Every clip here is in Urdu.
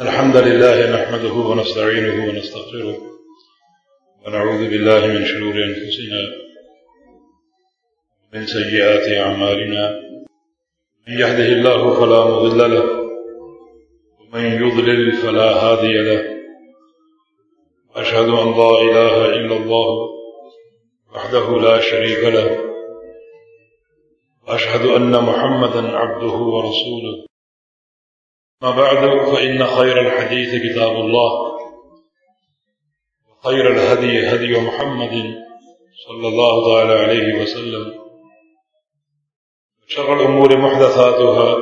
الحمد لله نحمده ونستعينه ونستغفره ونعوذ بالله من شرور أنفسنا ومن سيئات أعمالنا من يهده الله فلا مضل له ومن يضلل فلا هادي له أشهد أن لا إله إلا الله وحده لا شريك له وأشهد أن محمدا عبده ورسوله ما بعد، فإن خير الحديث كتاب الله، وخير الهدي هدي محمد صلى الله تعالى عليه وسلم، وشر الأمور محدثاتها،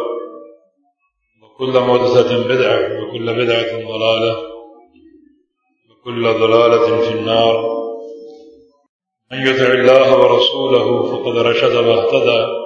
وكل محدثة بدعة، وكل بدعة ضلالة، وكل ضلالة في النار. من يطع الله ورسوله فقد رشد واهتدى.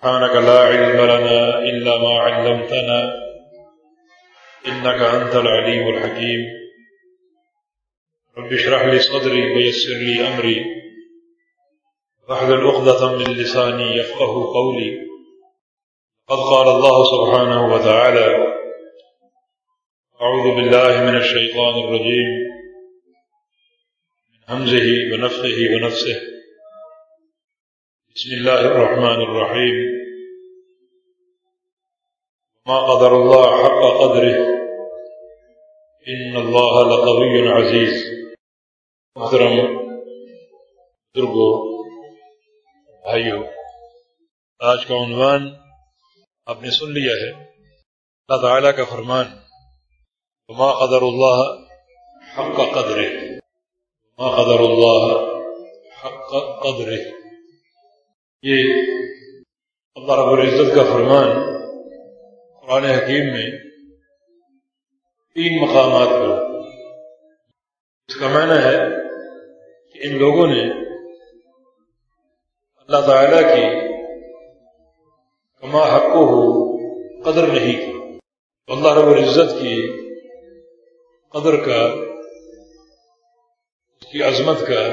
سبحانك لا علم لنا إلا ما علمتنا. إنك أنت العليم الحكيم. رب اشرح لي صدري ويسر لي أمري. واحلل عقدة من لساني يفقه قولي. قد قال الله سبحانه وتعالى أعوذ بالله من الشيطان الرجيم. من همزه ونفخه ونفسه. بسم الله الرحمن الرحيم. ما قدر الله حق قدره. إن الله لقوي عزيز. محترم درگو بھائیو، آج کا عنوان آپ نے سن لیا ہے. اللہ تعالی کا فرمان ما قدر اللہ حق قدرے ما قدر اللہ حق قدرے یہ اللہ رب العزت کا فرمان قرآن حکیم میں تین مقامات پر اس کا معنی ہے کہ ان لوگوں نے اللہ تعالی کی کما حق ہو قدر نہیں کی۔ اللہ رب العزت کی قدر کا، اس کی عظمت کا،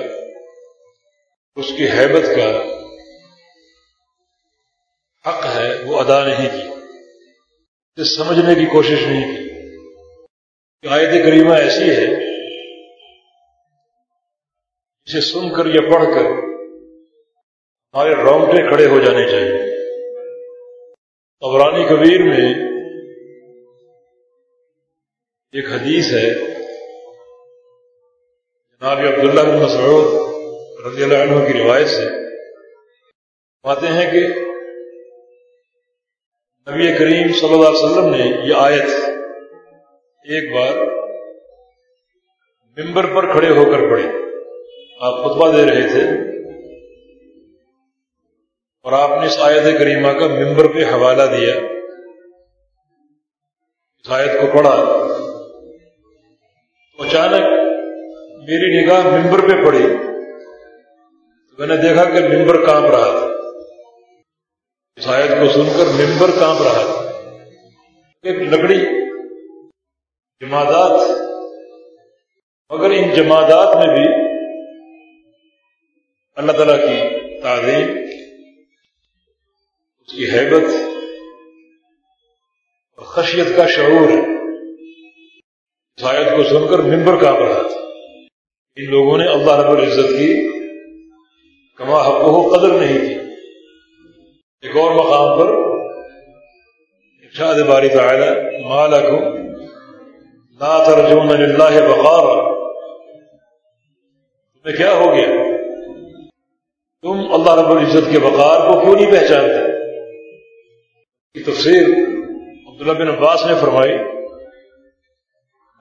اس کی حیبت کا حق ہے، وہ ادا نہیں کی۔ اسے سمجھنے کی کوشش نہیں کی۔ کہ آیت کریمہ ایسی ہے اسے سن کر یا پڑھ کر ہمارے رونگٹے کھڑے ہو جانے چاہیے۔ قبرانی کبیر میں ایک حدیث ہے، جناب عبداللہ بن مسعود رضی اللہ عنہ کی روایت سے۔ پاتے ہیں کہ نبی کریم صلی اللہ علیہ وسلم نے یہ آیت ایک بار ممبر پر کھڑے ہو کر پڑھی۔ آپ خطبہ دے رہے تھے۔ اور آپ نے اس آیت کریمہ کا ممبر پہ حوالہ دیا۔ اس آیت کو پڑھا۔ اچانک میری نگاہ ممبر پہ پڑی۔ میں نے دیکھا کہ ممبر کانپ رہا تھا۔ اس آیت کو سن کر ممبر کانپ رہا تھا۔ ایک لکڑی، جمادات۔ مگر ان جمادات میں بھی اللہ تعالی کی تعلیم اس کی حیبت اور خشیت کا شعور اس آیت کو سن کر ممبر کانپ رہا تھا۔ ان لوگوں نے اللہ رب العزت کی کما حق قدر نہیں کی۔ ایک اور مقام پر ارشاد باری تعالی مالکم لا ترجون للہ بقارا تمہیں کیا ہو گیا؟ تم اللہ رب العزت کے بقار کو کیوں نہیں پہچانتے؟ کی تفسیر عبداللہ بن عباس نے فرمائی،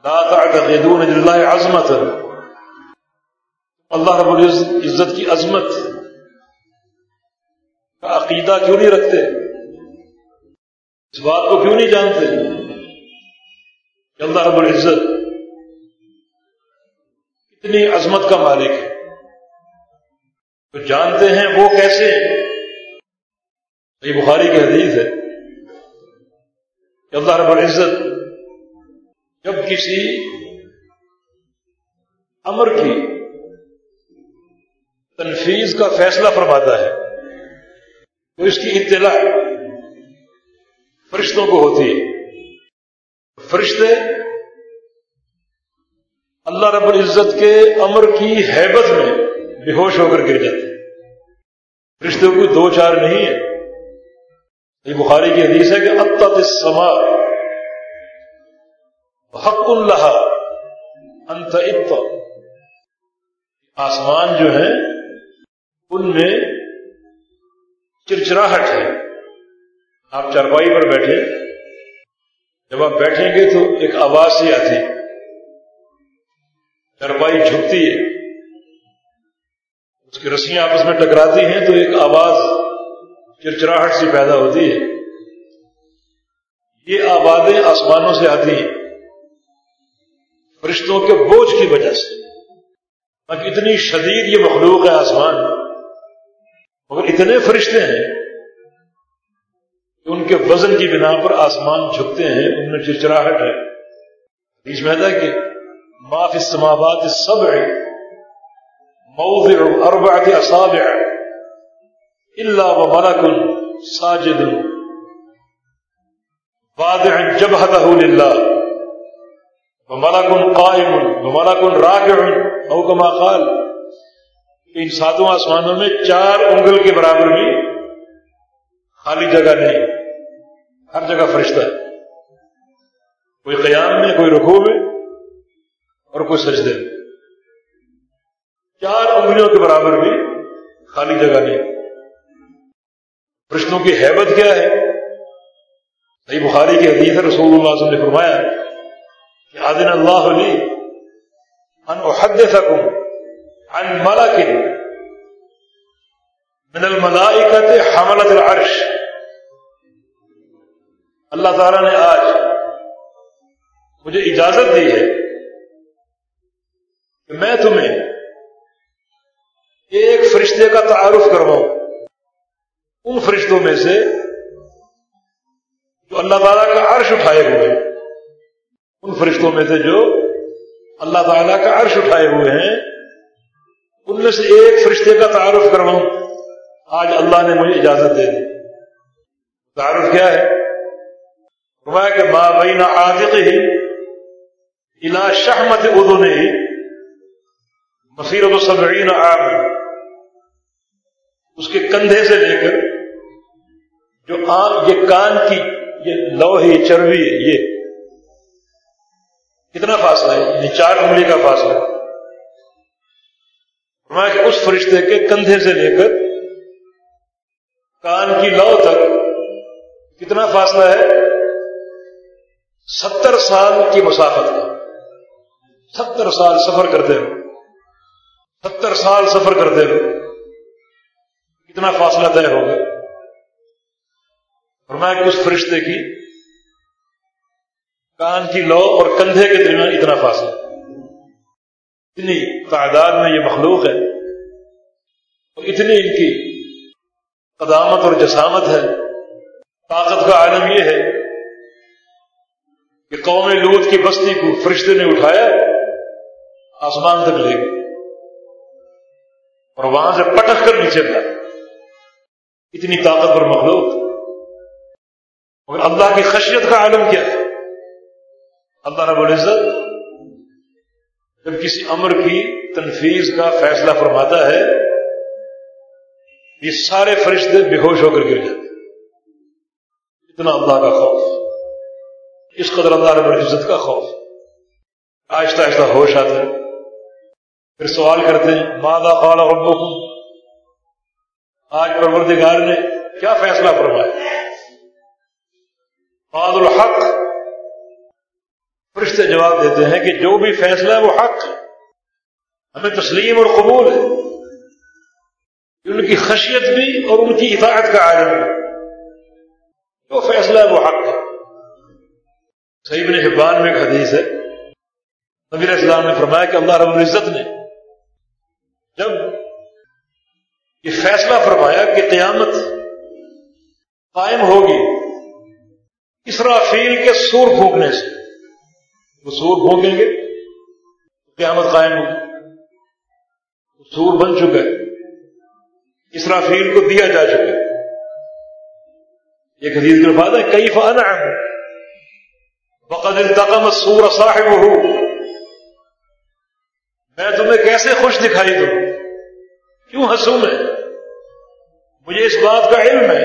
لا تعتقدون للہ عظمت اللہ رب العزت کی عظمت کا عقیدہ کیوں نہیں رکھتے؟ اس بات کو کیوں نہیں جانتے؟ اللہ رب العزت کتنی عظمت کا مالک ہے۔ تو جانتے ہیں وہ کیسے یہ بخاری کی حدیث ہے کہ اللہ رب العزت جب کسی امر کی تنفیذ کا فیصلہ فرماتا ہے تو اس کی اطلاع فرشتوں کو ہوتی ہے۔ فرشتے اللہ رب العزت کے امر کی حیبت میں بے ہوش ہو کر گر جاتے فرشتوں کو دو چار نہیں ہے۔ یہ بخاری کی حدیث ہے کہ اب تک حق اللہ انت آسمان جو ہیں، ان میں چرچراہٹ ہے۔ آپ چارپائی پر بیٹھے۔ جب آپ بیٹھیں گے تو ایک آواز سی آتی چارپائی جھکتی ہے۔ اس کی رسیاں آپس میں ٹکراتی ہیں تو ایک آواز چرچراہٹ سی پیدا ہوتی ہے۔ یہ آوازیں آسمانوں سے آتی ہیں۔ فرشتوں کے بوجھ کی وجہ سے۔ اتنی شدید یہ مخلوق ہے آسمان۔ مگر اتنے فرشتے ہیں کہ ان کے وزن کی بنا پر آسمان جھکتے ہیں، ان میں چرچراہٹ ہے۔ بیچ میں تھا کہ معاف السماوات السبع موضع اربعت اصابع الا وملك ساجد واضع جبهته لله وملك قائم وملك راكع او كما قال ان ساتوں آسمانوں میں چار انگل کے برابر بھی خالی جگہ نہیں۔ ہر جگہ فرشتہ۔ ہے کوئی قیام میں، کوئی رکھو میں اور کوئی سجدے میں۔ چار انگلیوں کے برابر بھی خالی جگہ نہیں۔ فرشتوں کی حیبت کیا ہے؟ صحیح بخاری کی حدیث رسول اللہ وسلم نے فرمایا کہ آدن اللہ علی ان احدثکم۔ عن ملک من الملائکت حملت العرش. اللہ تعالیٰ نے آج مجھے اجازت دی ہے کہ میں تمہیں ایک فرشتے کا تعارف کرواؤں۔ ان فرشتوں میں سے جو اللہ تعالیٰ کا عرش اٹھائے ہوئے ہیں، ان فرشتوں میں سے جو اللہ تعالیٰ کا عرش اٹھائے ہوئے ہیں ان میں سے ایک فرشتے کا تعارف کرواؤں آج اللہ نے مجھے اجازت دے دی۔ تعارف کیا ہے؟ فرمایا کہ ماں عادق ہی الا شہمت ادو نے ہی مسیرت و سبعین عام اس کے کندھے سے لے کر جو آم یہ کان کی، یہ لوہی چربی یہ۔ کتنا فاصلہ ہے؟ یہ چار انگلی کا فاصلہ ہے۔ کہ اس فرشتے کے کندھے سے لے کر کان کی لو تک کتنا فاصلہ ہے؟ ستر سال کی مسافت کا۔ ستر سال سفر کرتے ہو ستر سال سفر کرتے ہو کتنا فاصلہ طے ہوگا؟ فرمایا کہ اس فرشتے کی کان کی لو اور کندھے کے درمیان اتنا فاصلہ۔ اتنی تعداد میں یہ مخلوق ہے اور اتنی ان کی قدامت اور جسامت ہے۔ طاقت کا عالم یہ ہے کہ قوم لوت کی بستی کو فرشتے نے اٹھایا، آسمان تک لے گئے اور وہاں سے پٹک کر نیچے گیا اتنی طاقت پر مخلوق۔ اور اللہ کی خشیت کا عالم کیا؟ ہے اللہ رب العزت جب کسی امر کی تنفیذ کا فیصلہ فرماتا ہے، یہ سارے فرشتے بے ہوش ہو کر گر جاتے اتنا اللہ کا خوف۔ اس قدر اللہ رب العزت کا خوف۔ آہستہ آہستہ ہوش آتا ہے۔ پھر سوال کرتے ہیں مادہ قال ربکم؟ آج پروردگار نے کیا فیصلہ فرمایا؟ فرشتے جواب دیتے ہیں کہ جو بھی فیصلہ ہے وہ حق ہے۔ ہمیں تسلیم اور قبول ہے۔ ان کی خشیت بھی اور ان کی اطاعت کا عالم ہے۔ جو فیصلہ ہے وہ حق ہے۔ صحیح بن حبان میں ایک حدیث ہے۔ نبی اسلام نے فرمایا کہ اللہ رب العزت نے جب یہ فیصلہ فرمایا کہ قیامت قائم ہوگی، اسرافیل کے سور پھونکنے سے۔ وہ سور گے قیامت قائم ہوگی۔ سور بن چکا ہے اسرافیل کو دیا جا چکا ہے یہ حدیث کے بعد ہے کئی فانا بقد التقم سور صاحب ہو میں تمہیں کیسے خوش دکھائی دوں؟ کیوں ہنسوں میں مجھے اس بات کا علم ہے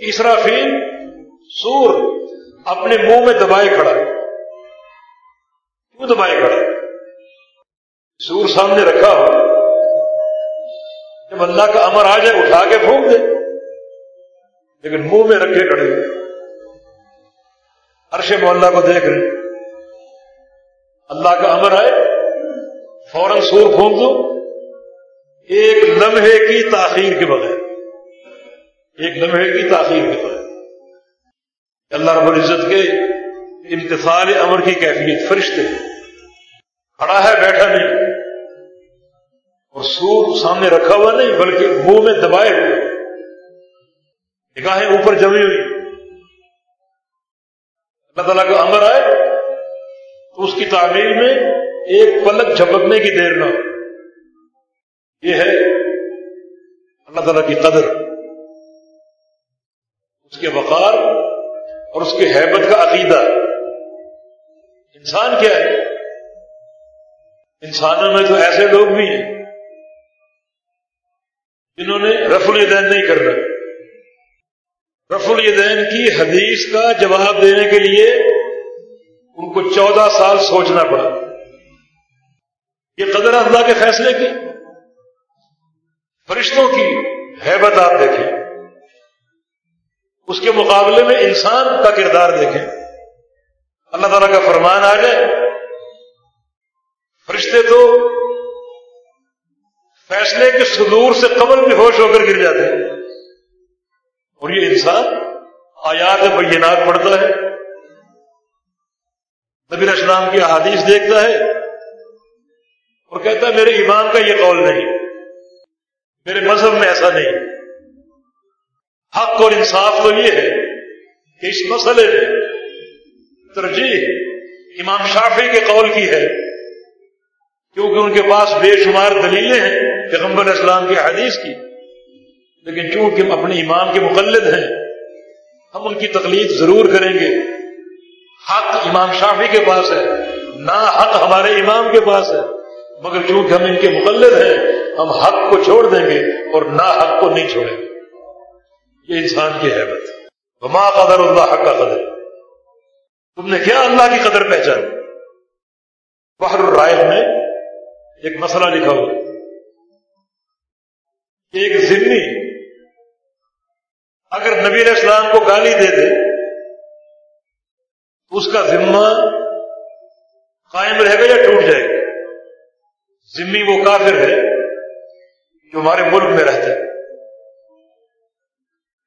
کہ اسرافیل سور اپنے منہ میں دبائے کھڑا کیوں دبائے کھڑا سور سامنے رکھا ہو۔ جب اللہ کا امر آ جائے، اٹھا کے پھونک دے۔ لیکن منہ میں رکھے کھڑے۔ عرش محلہ کو دیکھ رہے۔ اللہ کا امر آئے، فوراً سور پھونک دو۔ ایک لمحے کی تاخیر کے بغیر۔ ایک لمحے کی تاخیر کے بغیر۔ اللہ رب العزت کے امتفال امر کی کیفیت فرشتے کھڑا ہے، بیٹھا نہیں۔ اور سور سامنے رکھا ہوا نہیں، بلکہ منہ میں دبائے ہوئے۔ نگاہیں اوپر جمی ہوئی۔ اللہ تعالیٰ کا امر آئے تو اس کی تعمیر میں ایک پلک جھپکنے کی دیر نہ یہ ہے اللہ تعالیٰ کی قدر۔ اس کے وقار اور اس کی حیبت کا عقیدہ۔ انسان کیا ہے؟ انسانوں میں تو ایسے لوگ بھی ہیں جنہوں نے رف الدین نہیں کرنا۔ رف الدین کی حدیث کا جواب دینے کے لیے ان کو چودہ سال سوچنا پڑا۔ یہ قدر اللہ کے فیصلے کی، فرشتوں کی حیبت آپ دیکھیں۔ اس کے مقابلے میں انسان کا کردار دیکھیں۔ اللہ تعالیٰ کا فرمان آ جائے فرشتے تو فیصلے کے صدور سے قبل بھی ہوش ہو کر گر جاتے ہیں۔ اور یہ انسان آیات بینات پڑھتا ہے۔ نبی اسلام کی احادیث دیکھتا ہے اور کہتا ہے، میرے ایمان کا یہ قول نہیں، میرے مذہب میں ایسا نہیں۔ حق اور انصاف تو یہ ہے کہ اس مسئلے میں ترجیح امام شافی کے قول کی ہے، کیونکہ ان کے پاس بے شمار دلیلیں ہیں پیغمبر اسلام کی حدیث کی۔ لیکن چونکہ ہم اپنے امام کے مقلد ہیں، ہم ان کی تکلیف ضرور کریں گے۔ حق امام شافی کے پاس ہے نہ حق ہمارے امام کے پاس ہے۔ مگر چونکہ ہم ان کے مقلد ہیں، ہم حق کو چھوڑ دیں گے اور نہ حق کو نہیں چھوڑیں گے۔ یہ انسان کی حیبت۔ وما قدر اللہ حق کا قدر۔ تم نے کیا اللہ کی قدر پہچان؟ بحر الرائے میں ایک مسئلہ لکھا ہوا ایک ذمہ اگر نبی علیہ السلام کو گالی دے دے، تو اس کا ذمہ قائم رہے گا یا ٹوٹ جائے گا؟ ذمہ وہ کافر ہے جو ہمارے ملک میں رہتا ہے۔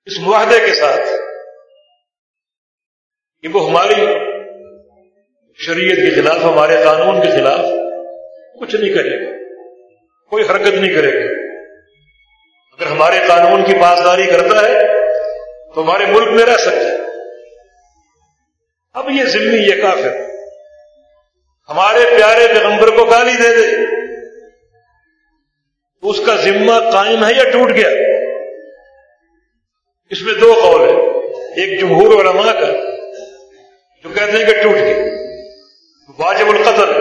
اس معاہدے کے ساتھ کہ وہ ہماری شریعت کے خلاف، ہمارے قانون کے خلاف کچھ نہیں کرے گا، کوئی حرکت نہیں کرے گا۔ اگر ہمارے قانون کی پاسداری کرتا ہے تو ہمارے ملک میں رہ سکتا ہے۔ اب یہ ذمہ، یہ کافر۔ ہمارے پیارے پیغمبر کو گالی دے دے۔ تو اس کا ذمہ قائم ہے یا ٹوٹ گیا؟ اس میں دو قول ہیں، ایک جمہور علماء کا جو کہتے ہیں کہ ٹوٹ گئے، واجب القتل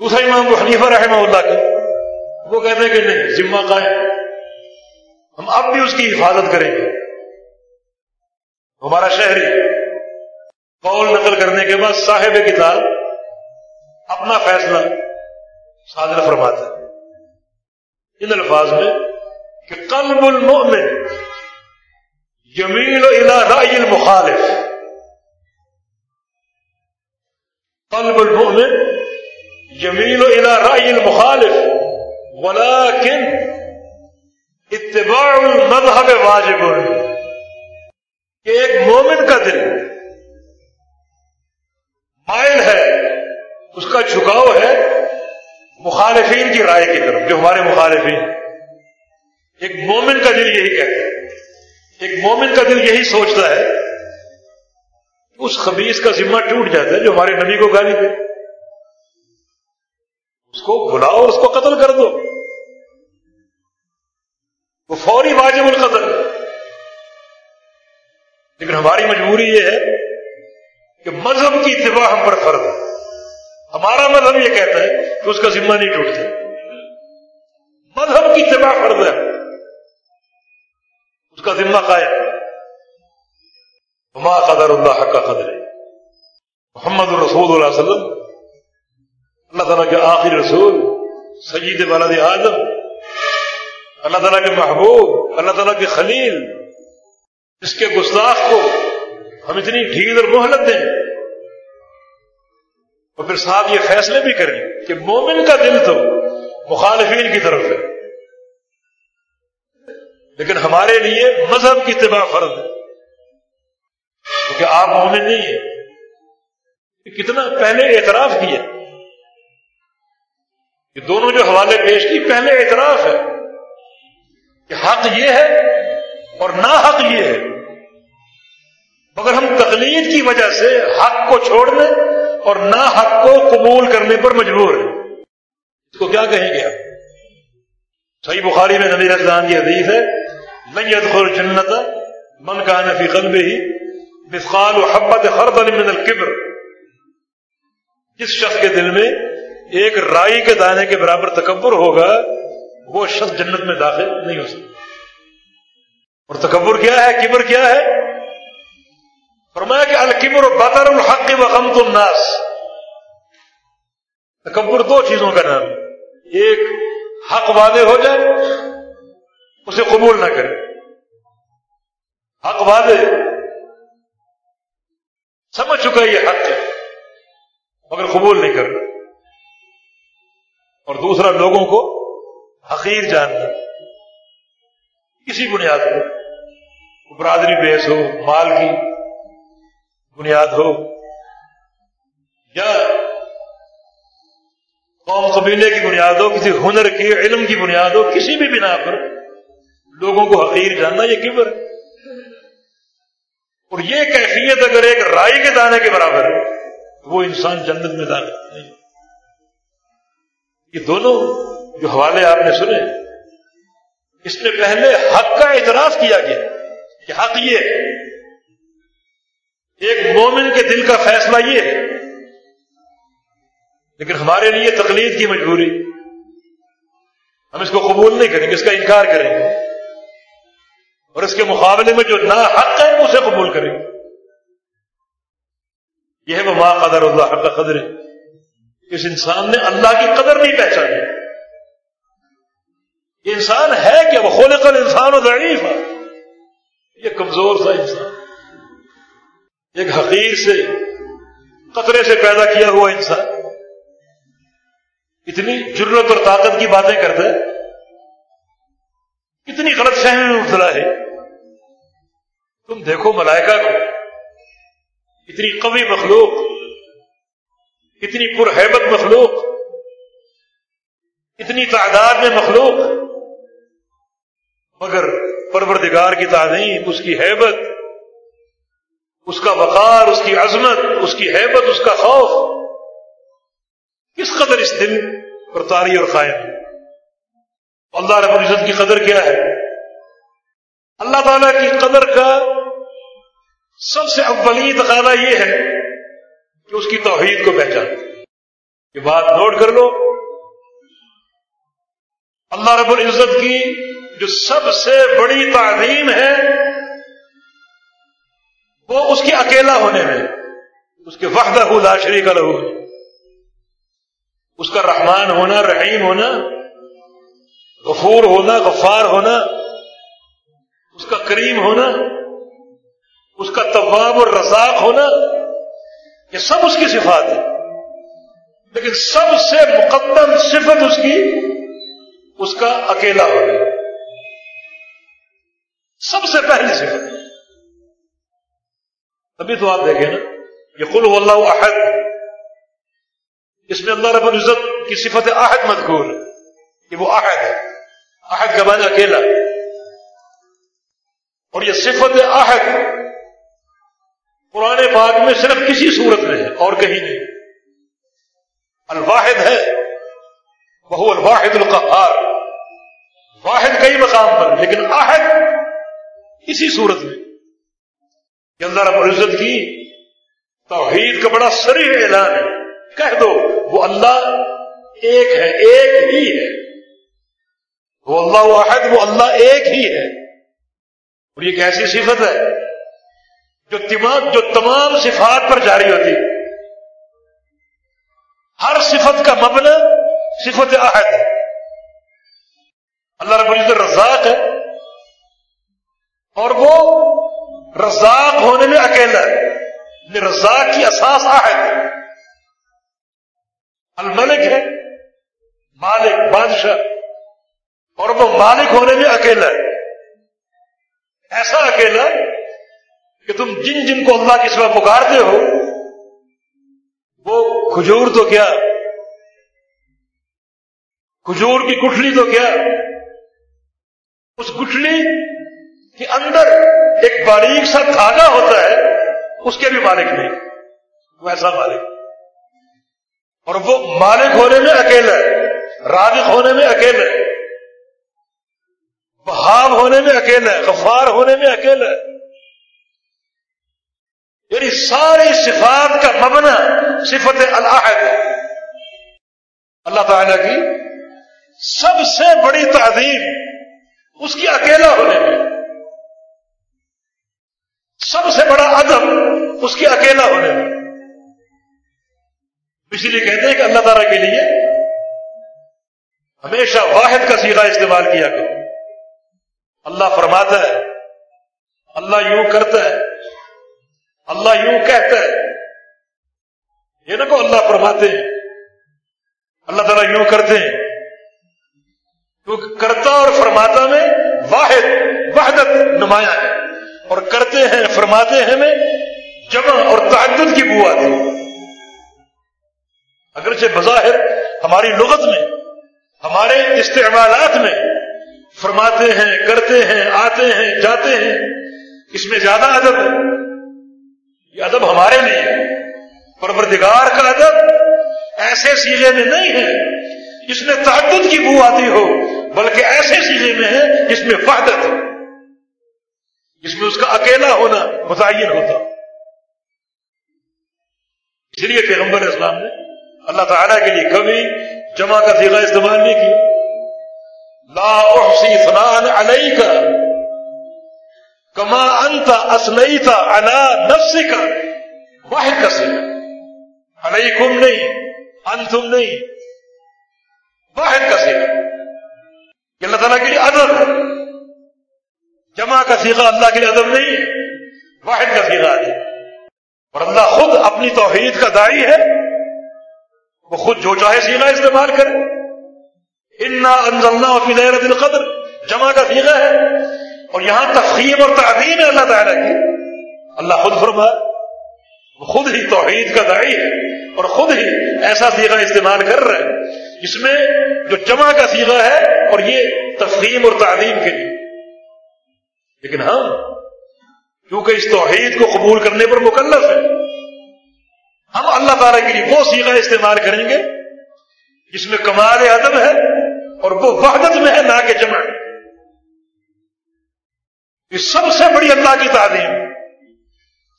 دوسرا امام کو حنیفہ رحمہ اللہ کا وہ کہتے ہیں کہ نہیں، ذمہ قائم ہم اب بھی اس کی حفاظت کریں گے۔ ہمارا شہری قول نقل کرنے کے بعد صاحب کتاب اپنا فیصلہ صادر فرماتا ہے۔ ان الفاظ میں کہ قلب المؤمن یمیل الى رأی المخالف. قلب المؤمن یمیل الى رأی المخالف، ولكن اتباع المذہب واجب. کہ ایک مومن کا دل مائل ہے، اس کا جھکاؤ ہے مخالفین کی رائے کی طرف، جو ہمارے مخالفین ایک مومن کا دل یہی کہتا ہے۔ ایک مومن کا دل یہی سوچتا ہے اس خبیص کا ذمہ ٹوٹ جاتا ہے جو ہمارے نبی کو گالی دے۔ اس کو بلاؤ، اس کو قتل کر دو۔ وہ فوری واجب القتل۔ لیکن ہماری مجبوری یہ ہے کہ مذہب کی اتباع ہم پر فرض ہے۔ ہمارا مذہب یہ کہتا ہے کہ اس کا ذمہ نہیں ٹوٹتا۔ اس قائم ما قدر اللہ حق کا قدر محمد الرسول اللہ علیہ وسلم اللہ تعالیٰ کے آخری رسول سجید والد آدم اللہ تعالیٰ کے محبوب اللہ تعالیٰ کے خلیل، اس کے گستاخ کو ہم اتنی ڈھیل اور مہلت دیں۔ اور پھر صاحب یہ فیصلے بھی کریں کہ مومن کا دل تو مخالفین کی طرف ہے۔ لیکن ہمارے لیے مذہب کی اتباع فرض ہے۔ کیونکہ آپ مومن نہیں ہیں۔ کتنا پہلے اعتراف کیا۔ یہ دونوں جو حوالے پیش کی پہلے اعتراف ہے۔ کہ حق یہ ہے اور نہ حق یہ ہے۔ مگر ہم تقلید کی وجہ سے حق کو چھوڑنے اور نہ حق کو قبول کرنے پر مجبور ہیں۔ اس کو کیا کہیں گے صحیح بخاری میں نبی رضان کی حدیث ہے نہیں جنت من کا نفی قلب ہی مثقال و حبت خردل من القبر جس شخص کے دل میں ایک رائی کے دانے کے برابر تکبر ہوگا، وہ شخص جنت میں داخل نہیں ہو سکتا۔ اور تکبر کیا ہے؟ کبر کیا ہے؟ فرمایا کہ الکبر بطر الحق و غمت الناس۔ تکبر دو چیزوں کا نام ایک حق وعدے ہو جائے، اسے قبول نہ کرے۔ حق وعدے سمجھ چکا یہ حق ہے، مگر قبول نہیں کر رہا۔ اور دوسرا، لوگوں کو حقیر جاننا۔ کسی بنیاد پر برادری بیس ہو، مال کی بنیاد ہو، یا قوم قبیلے کی بنیاد ہو، کسی ہنر کی، علم کی بنیاد ہو، کسی بھی بنا پر لوگوں کو حقیر جاننا یہ کبر اور یہ کیفیت اگر ایک رائی کے دانے کے برابر ہے تو وہ انسان جنت میں داخل نہیں یہ دونوں جو حوالے آپ نے سنے، اس میں پہلے حق کا اعتراف کیا گیا کہ حق یہ ہے۔ ایک مومن کے دل کا فیصلہ یہ ہے، لیکن ہمارے لیے تقلید کی مجبوری۔ ہم اس کو قبول نہیں کریں گے، اس کا انکار کریں گے۔ اور اس کے مقابلے میں جو نا حق ہے اسے قبول کریں گے یہ ہے وہ ماں قدر اللہ حق کا قدر۔ ہے اس انسان نے اللہ کی قدر نہیں پہچانی۔ یہ انسان ہے کہ وہ خول کر انسان و ضعیف ہے۔ یہ کمزور سا انسان۔ ایک حقیر سے، قطرے سے پیدا کیا ہوا انسان۔ اتنی ضرورت اور طاقت کی باتیں کرتا ہے۔ کتنی غلط فہمی میں ابتلا ہے۔ تم دیکھو ملائکہ کو۔ اتنی قوی مخلوق۔ اتنی پرہیبت مخلوق۔ اتنی تعداد میں مخلوق۔ مگر پروردگار کی تعظیم، اس کی حیبت، اس کا وقار، اس کی عظمت، اس کی حیبت، اس کا خوف۔ کس قدر اس دل پر تاری اور قائم اللہ رب العزت کی قدر کیا ہے؟ اللہ تعالی کی قدر کا سب سے اولی تقاضا یہ ہے کہ اس کی توحید کو پہچان یہ بات نوٹ کر لو۔ اللہ رب العزت کی جو سب سے بڑی تعظیم ہے، وہ اس کے اکیلا ہونے میں، اس کے وحدہ لا شریک لہو اس کا رحمان ہونا، رحیم ہونا غفور ہونا، غفار ہونا، اس کا کریم ہونا، اس کا طباب اور رزاق ہونا، یہ سب اس کی صفات ہے لیکن سب سے مقدم صفت اس کی، اس کا اکیلا ہونا۔ سب سے پہلی صفت۔ ابھی تو آپ دیکھیں نا، یہ کل اللہ احد۔ اس میں اللہ رب العزت کی صفت آہد مذکور کہ وہ آہد ہے۔ آہد کا معنی اکیلا۔ اور یہ صفت آہد پرانے باغ میں صرف کسی صورت میں ہے، اور کہیں نہیں۔ الواحد ہے وہ الواحد القہار۔ واحد کئی مقام پر، لیکن آہد اسی صورت میں۔ کہ اللہ رب العزت کی توحید کا بڑا سری اعلان ہے۔ کہہ دو، وہ اللہ ایک ہے، ایک ہی ہے۔ وہ اللہ واحد، وہ اللہ ایک ہی ہے۔ اور یہ ایک ایسی صفت ہے جو تمام جو تمام صفات پر جاری ہوتی۔ ہر صفت کا مبن صفت عہد ہے اللہ رب العزت رزاق ہے۔ اور وہ رزاق ہونے میں اکیلا ہے۔ یعنی رزاق کی اساس عہد ہے الملک ہے، مالک، بادشاہ۔ اور وہ مالک ہونے میں اکیلا ہے۔ ایسا اکیلا کہ تم جن جن کو اللہ کی سوا پکارتے ہو، وہ کھجور تو کیا؟ کھجور کی گٹھلی تو کیا؟ اس گٹھلی کے اندر ایک باریک سا دھاگا ہوتا ہے، اس کے بھی مالک نہیں۔ وہ ایسا مالک۔ اور وہ مالک ہونے میں اکیلا ہے، رازق ہونے میں اکیلا ہے۔ بہاب ہونے میں اکیلا ہے، غفار ہونے میں اکیلا ہے۔ یعنی ساری صفات کا مبنا صفت اللہ ہے اللہ تعالی کی سب سے بڑی تعظیم اس کی اکیلا ہونے میں۔ سب سے بڑا ادب اس کی اکیلا ہونے میں۔ اسی لیے کہتے ہیں کہ اللہ تعالیٰ کے لیے ہمیشہ واحد کا سیدھا استعمال کیا کرو۔ اللہ فرماتا ہے، اللہ یوں کرتا ہے، اللہ یوں کہتا ہے۔ یہ نہ کو اللہ فرماتے ہیں، اللہ تعالیٰ یوں کرتے ہیں۔ کیونکہ کرتا اور فرماتا میں واحد، وحدت نمایاں ہے۔ اور کرتے ہیں، فرماتے ہیں میں جمع اور تعدد کی بو آتی اگرچہ بظاہر ہماری لغت میں، ہمارے استعمالات میں فرماتے ہیں، کرتے ہیں، آتے ہیں، جاتے ہیں۔ اس میں زیادہ ادب ہے۔ یہ ادب ہمارے لیے پروردگار کا ادب ایسے سیلے میں نہیں ہے جس میں تعدد کی بو آتی ہو، بلکہ ایسے سیلے میں ہے جس میں وحدت ہے۔ جس میں اس کا اکیلا ہونا متعین ہوتا۔ اس لیے پیغمبر اسلام نے اللہ تعالیٰ کے لیے کبھی جمع کا سیگا استعمال نہیں کیا۔ لا احسی فنان علیہ کا کما انت اسنئی تھا انا نفسی کا واحد کا سیگا علیہ کم نہیں انتم نہیں واحد کا سیگا کہ اللہ تعالیٰ کے لیے ادب جمع کا سیگا اللہ کے لیے ادب نہیں واحد کا سیگا ہے اور اللہ خود اپنی توحید کا دائی ہے. وہ خود جو چاہے سیگا استعمال کرے. انا انزلنا فی لیلۃ القدر۔ جمع کا سیگا ہے۔ اور یہاں تفخیم اور تعظیم ہے اللہ تعالیٰ کی۔ اللہ خود فرما خود ہی توحید کا دائی ہے اور خود ہی ایسا سیگا استعمال کر رہے ہیں جس میں جو جمع کا سیگا ہے اور یہ تفخیم اور تعظیم کے لیے۔ لیکن ہم، کیونکہ اس توحید کو قبول کرنے پر مکلف ہے ہم اللہ تعالیٰ کے لیے وہ سیگا استعمال کریں گے، جس میں کمال ادب ہے اور وہ وحدت میں ہے نہ کہ جمع یہ سب سے بڑی اللہ کی تعلیم۔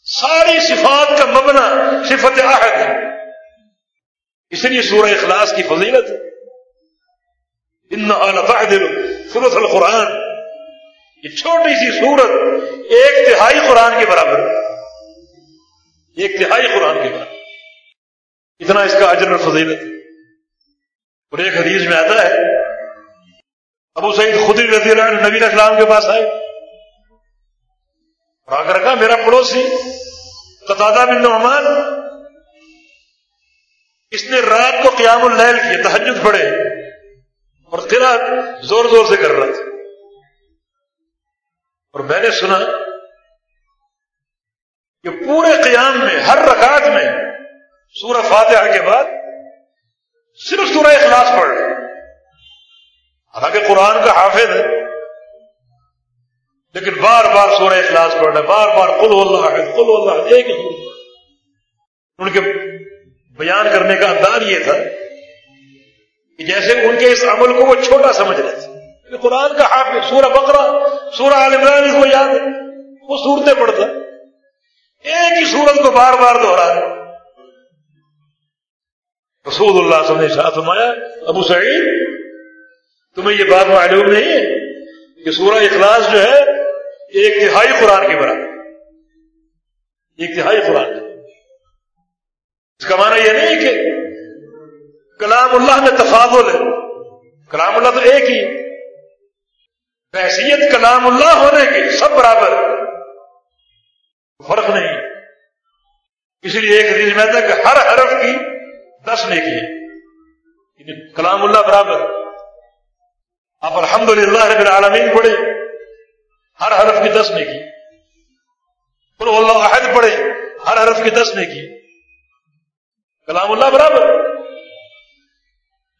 ساری صفات کا مبنا صفت عہد ہے۔ اس لیے سورہ اخلاص کی فضیلت ان تعدل سورت القرآن۔ یہ چھوٹی سی سورت ایک تہائی قرآن کے برابر۔ ایک تہائی قرآن کے برابر۔ اتنا اس کا اجر اور فضیلت۔ اور ایک حدیث میں آتا ہے ابو سعید خدی رضی اللہ عنہ نبی اسلام کے پاس آئے۔ اور آ کر کہا، میرا پڑوسی قطع بن نعمان، اس نے رات کو قیام اللیل کی تحجد پڑے اور تیرا زور زور سے کر رہا تھا۔ اور میں نے سنا کہ پورے قیام میں، ہر رکعت میں سورہ فاتحہ کے بعد صرف سورہ اخلاص پڑھ رہے۔ حالانکہ قرآن کا حافظ ہے۔ لیکن بار بار سورہ اخلاص پڑھ بار بار قل اللہ حافظ قل اللہ ایک ہی۔ ان کے بیان کرنے کا انداز یہ تھا کہ جیسے ان کے اس عمل کو وہ چھوٹا سمجھ رہے تھے۔ قرآن کا حافظ، سورہ بقرہ، سورہ عالمران اس کو یاد ہے۔ وہ صورتیں پڑھتا۔ ایک ہی سورت کو بار بار دوہرا رہے رسول اللہ صلی اللہ علیہ وسلم فرمایا، ابو سعید تمہیں یہ بات معلوم نہیں ہے کہ سورہ اخلاص جو ہے ایک تہائی قرآن کے برابر ایک تہائی قرآن اس کا معنی یہ نہیں کہ کلام اللہ میں تفاضل ہے۔ کلام اللہ تو ایک ہی بحثیت کلام اللہ ہونے کی سب برابر فرق نہیں اسی لیے ایک حدیث میں کہ ہر حرف کی دس نیکی ہے یعنی کلام اللہ برابر آپ الحمد للہ رب العالمین پڑھے ہر حرف کی دس نیکی۔ کی اللہ عہد پڑھے ہر حرف کی دس نیکی۔ کلام اللہ برابر۔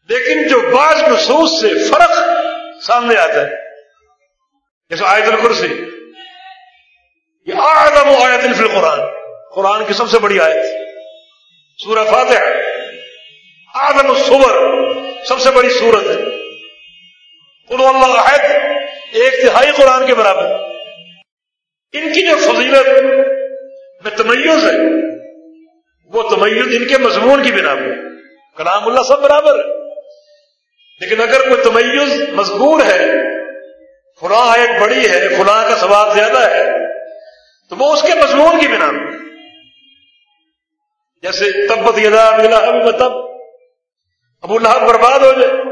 لیکن جو بعض محسوس سے فرق سامنے آتا ہے۔ جیسے آیت الکرسی۔ یہ آدم و آیت الفل قرآن قرآن کی سب سے بڑی آیت۔ سورہ فاتح۔ آدم الصور۔ سب سے بڑی صورت ہے۔ قل اللہ عہد ایک تہائی قرآن کے برابر۔ ان کی جو فضیلت میں تمیز ہے، وہ تمیز ان کے مضمون کی بنا پر کلام اللہ سب برابر ہے۔ لیکن اگر کوئی تمیز مضبور ہے، فلاں ایک بڑی ہے، فلاں کا ثواب زیادہ ہے، تو وہ اس کے مضمون کی بنا پر جیسے تبت یدا ابھی تب، ابو اللہ برباد ہو جائے۔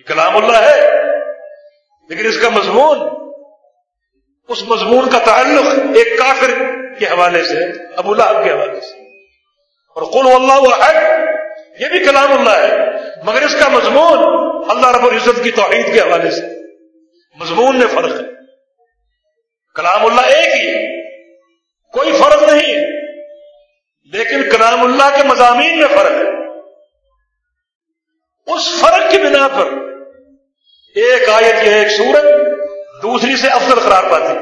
یہ کلام اللہ ہے۔ لیکن اس کا مضمون، اس مضمون کا تعلق ایک کافر کے حوالے سے ابو لہب کے حوالے سے۔ اور قل اللہ حق یہ بھی کلام اللہ ہے، مگر اس کا مضمون اللہ رب العزت کی توحید کے حوالے سے۔ مضمون میں فرق ہے۔ کلام اللہ ایک ہی ہے، کوئی فرق نہیں ہے، لیکن کلام اللہ کے مضامین میں فرق ہے۔ اس فرق کی بنا پر ایک آیت یا ایک سورت دوسری سے افضل قرار پاتی۔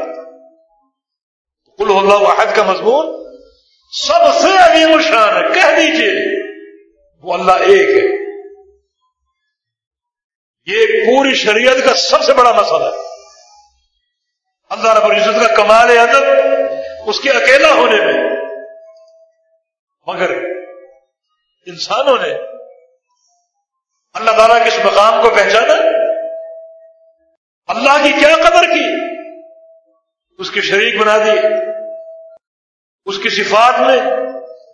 کل اللہ واحد کا مضمون۔ سب سے عظیم الشان ہے، کہہ دیجیے۔ وہ اللہ ایک ہے۔ یہ پوری شریعت کا سب سے بڑا مسئلہ ہے۔ اللہ رب العزت کا کمال ادب اس کے اکیلا ہونے میں۔ مگر انسانوں نے اللہ تعالیٰ کے اس مقام کو پہچانا۔ اللہ کی کیا قدر کی؟ اس کے شریک بنا دیے اس کی صفات میں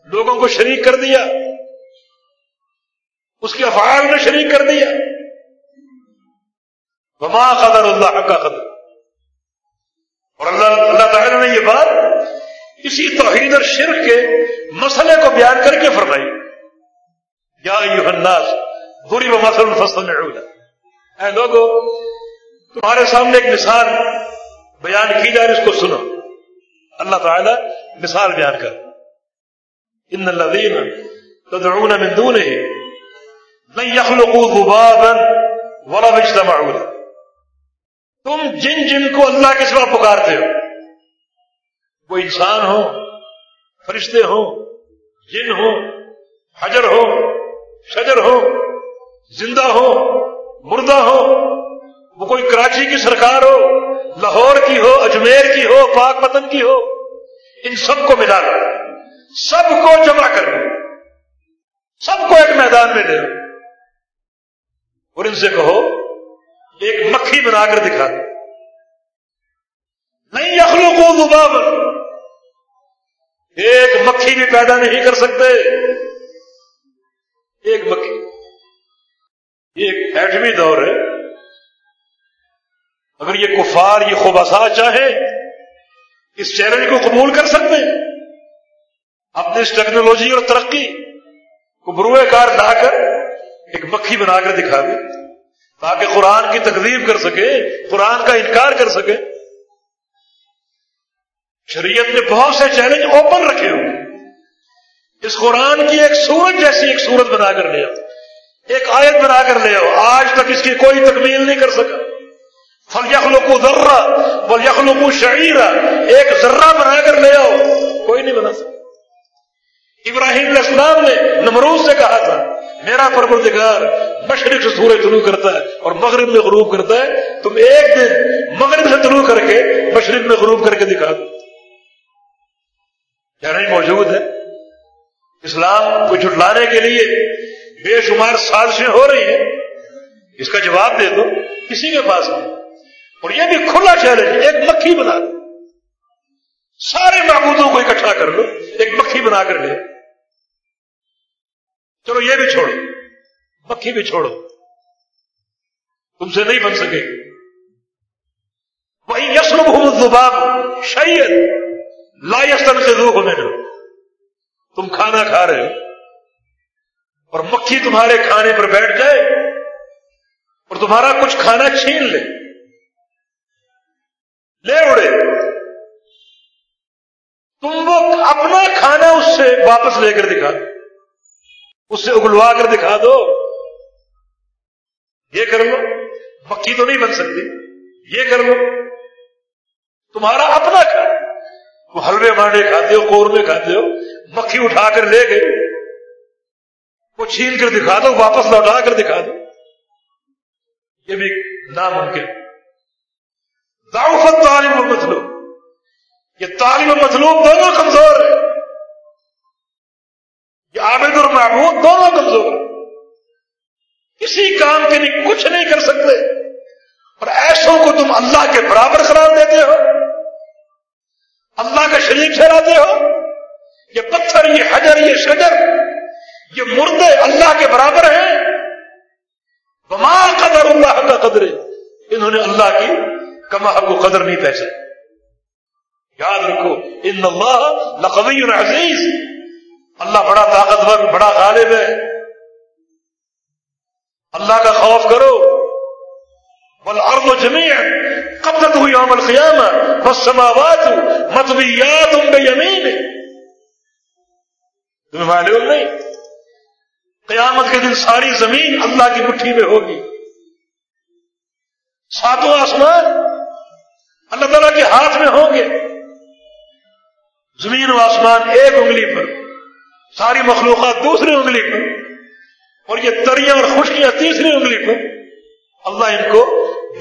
لوگوں کو شریک کر دیا۔ اس کے افعال میں شریک کر دیا۔ وما قدر اللہ کا قدر۔ اور اللہ اللہ تعالیٰ نے یہ بات اسی توحید اور شرک کے مسئلے کو بیان کر کے فرمائی۔ یا الناس بری و مسل فصل اے لوگوں تمہارے سامنے ایک مثال بیان کی جائے اس کو سنو۔ اللہ تعالی مثال بیان کر۔ ان الذين تدعون من دونه لن يخلقوا ذبابا ولا اجتمعوا تم جن جن کو اللہ کے سوا پکارتے ہو، وہ انسان ہو، فرشتے ہو، جن ہو، حجر ہو، شجر ہو، زندہ ہو، مردہ ہو وہ کوئی کراچی کی سرکار ہو، لاہور کی ہو، اجمیر کی ہو، پاک پتن کی ہو، ان سب کو ملا لو۔ سب کو جمع کر لو۔ سب کو ایک میدان میں لے اور ان سے کہو، ایک مکھی بنا کر دکھا۔ دو نہیں اخلو کو دباب ایک مکھی بھی پیدا نہیں کر سکتے۔ ایک مکھی۔ ایک ایٹمی دور ہے۔ اگر یہ کفار، یہ خوبصا چاہے، اس چیلنج کو قبول کر سکتے ہیں۔ اپنے اس ٹیکنالوجی اور ترقی کو بروئے کار لا کر ایک مکھی بنا کر دکھا دے، تاکہ قرآن کی تقریب کر سکے، قرآن کا انکار کر سکے۔ شریعت نے بہت سے چیلنج اوپن رکھے ہوئے۔ اس قرآن کی ایک سورت جیسی ایک سورت بنا کر لیا ایک آیت بنا کر لے آؤ، آج تک اس کی کوئی تکمیل نہیں کر سکا۔ فل یخلو کو ذرہ فل یخلو کو شعیرہ ایک ذرہ بنا کر لے آؤ۔ کوئی نہیں بنا سکا ابراہیم علیہ السلام نے نمروز سے کہا تھا، میرا پروردگار مشرق سے سورج طلوع کرتا ہے اور مغرب میں غروب کرتا ہے۔ تم ایک دن مغرب سے طلوع کر کے مشرق میں غروب کر کے دکھا دو۔ کیا نہیں موجود ہے؟ اسلام کو جھٹلانے کے لیے بے شمار سازشیں ہو رہی ہیں۔ اس کا جواب دے دو۔ کسی کے پاس نہیں۔ اور یہ بھی کھلا چیلنج ایک مکھی بنا دو۔ سارے معبودوں کو اکٹھا کر لو، ایک مکھی بنا کر لے۔ چلو یہ بھی چھوڑو، مکھی بھی چھوڑو۔ تم سے نہیں بن سکے۔ وہی یسر زباب شعید لا یسن سے روح میں تم کھانا کھا رہے ہو، اور مکھی تمہارے کھانے پر بیٹھ جائے اور تمہارا کچھ کھانا چھین لے۔ لے تم وہ اپنا کھانا اس سے واپس لے کر دکھا۔ دو اس سے اگلوا کر دکھا دو۔ یہ کر لو۔ مکھی تو نہیں بن سکتی۔ یہ کر لو۔ تمہارا اپنا کھانا۔ تم حلوے مانڈے کھاتے ہو، قورمے کھاتے ہو۔ مکھی اٹھا کر لے گئے۔ وہ چھین کر دکھا دو، واپس لوٹا کر دکھا دو۔ یہ بھی ناممکن۔ دعوت تعلیم و مطلوب یہ تعلیم و مطلوب دونوں کمزور ہے یہ عابد اور محبوب دونوں کمزور کسی کام کے لیے کچھ نہیں کر سکتے۔ اور ایسوں کو تم اللہ کے برابر قرار دیتے ہو۔ اللہ کا شریک ٹھہراتے ہو۔ یہ پتھر، یہ حجر، یہ شجر، یہ مردے اللہ کے برابر ہیں۔ بما قدر اللہ کا قدر انہوں نے اللہ کی کما کو قدر نہیں پہچان۔ یاد رکھو، ان اللہ لقوی عزیز۔ اللہ بڑا طاقتور، بڑا غالب ہے۔ اللہ کا خوف کرو۔ بل ارد و جمی قبضت ہوئی عمل خیام بس سماوات متویات ان بے یمین تمہیں معلوم نہیں؟ قیامت کے دن ساری زمین اللہ کی مٹھی میں ہوگی۔ ساتوں آسمان۔ اللہ تعالیٰ کے ہاتھ میں ہوں گے۔ زمین و آسمان ایک انگلی پر، ساری مخلوقات دوسری انگلی پر، اور یہ تریاں اور خشکیاں تیسری انگلی پر۔ اللہ ان کو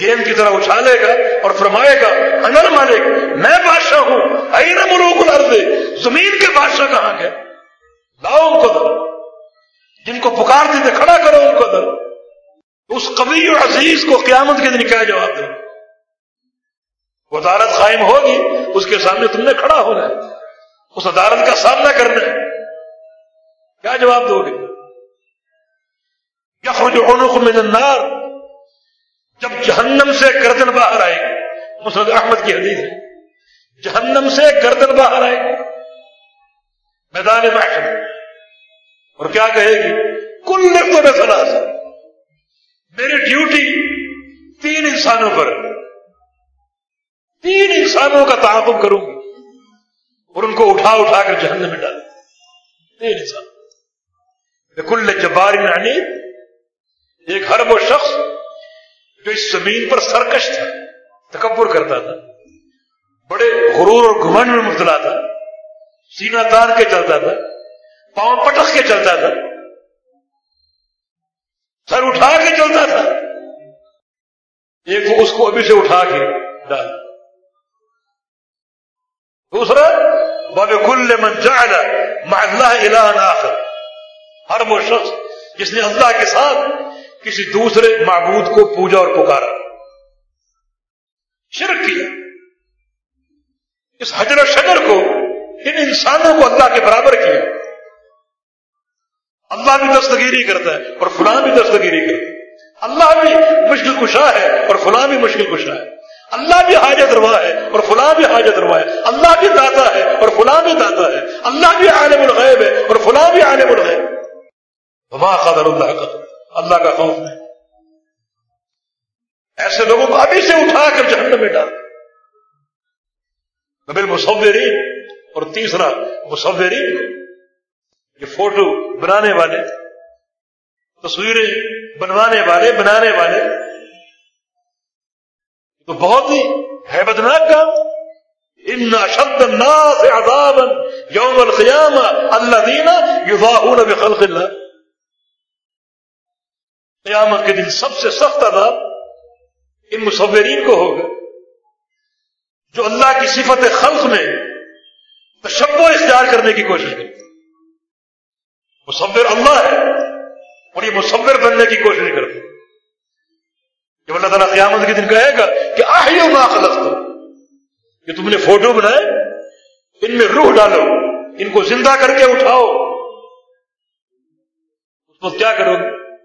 گیند کی طرح اچھالے گا اور فرمائے گا انر مالک، میں بادشاہ ہوں، این ملوک الارض، زمین کے بادشاہ کہاں گئے لاؤ ان کو در جن کو پکارتے تھے کھڑا کرو ان کو در اس قبی اور عزیز کو قیامت کے دن کیا جواب دو وہ عدالت قائم ہوگی، اس کے سامنے تم نے کھڑا ہونا ہے۔ اس عدالت کا سامنا کرنا ہے۔ کیا جواب دو گے؟ یخرج عنق من النار۔ جب جہنم سے گردن باہر آئے گی مسرد احمد کی حدیث ہے۔ جہنم سے گردن باہر آئے گی۔ میدان محشر۔ اور کیا کہے گی؟ کل تو میں سلاس میری ڈیوٹی تین انسانوں پر تین انسانوں کا تعاقب کروں گی اور ان کو اٹھا اٹھا کر جہنم میں ڈال تین انسان۔ کل جبار عنید ایک ہر وہ شخص جو اس زمین پر سرکش تھا، تکبر کرتا تھا، بڑے غرور اور گھمنڈ میں مبتلا تھا، سینہ تان کے چلتا تھا، پاؤں پٹک کے چلتا تھا، سر اٹھا کے چلتا تھا۔ ایک وہ اس کو ابھی سے اٹھا کے ڈال دوسرا باب کل من جعل مع اللہ الہ آخر۔ ہر وہ شخص جس نے اللہ کے ساتھ کسی دوسرے معبود کو پوجا اور پکارا۔ شرک کیا اس حجر و شجر کو، ان انسانوں کو اللہ کے برابر کیا۔ اللہ بھی دستگیری کرتا ہے اور فلاں بھی دستگیری کرتا ہے۔ اللہ بھی مشکل کشا ہے اور فلاں بھی مشکل کشا ہے۔ اللہ بھی حاجت روا ہے اور فلاں بھی حاجت روا ہے۔ اللہ بھی داتا ہے اور فلاں بھی داتا ہے۔ اللہ بھی عالم الغیب ہے اور فلاں بھی عالم الغیب۔ وما قدر اللہ قدر اللہ کا خوف نہیں۔ ایسے لوگوں کو ابھی سے اٹھا کر جہنم میں ڈال۔ نبل مصورین اور تیسرا مصورین، یہ فوٹو بنانے والے، تصویریں بنوانے والے، بنانے والے۔ تو بہت ہی حیبتناک کام ان شد الناس عذابا یوم القیامہ اللہ دینا یضاہون بخلق اللہ قیامت کے دن سب سے سخت عذاب ان مصورین کو ہوگا۔ جو اللہ کی صفت خلق میں تشبہ اختیار کرنے کی کوشش کرتے مصور اللہ ہے اور یہ مصور بننے کی کوشش کرتے جب اللہ تعالیٰ قیامت کے دن کہے گا کہ آہیو ما خلق کہ تم نے فوٹو بنائے، ان میں روح ڈالو، ان کو زندہ کر کے اٹھاؤ۔ اس وقت کیا کرو گے؟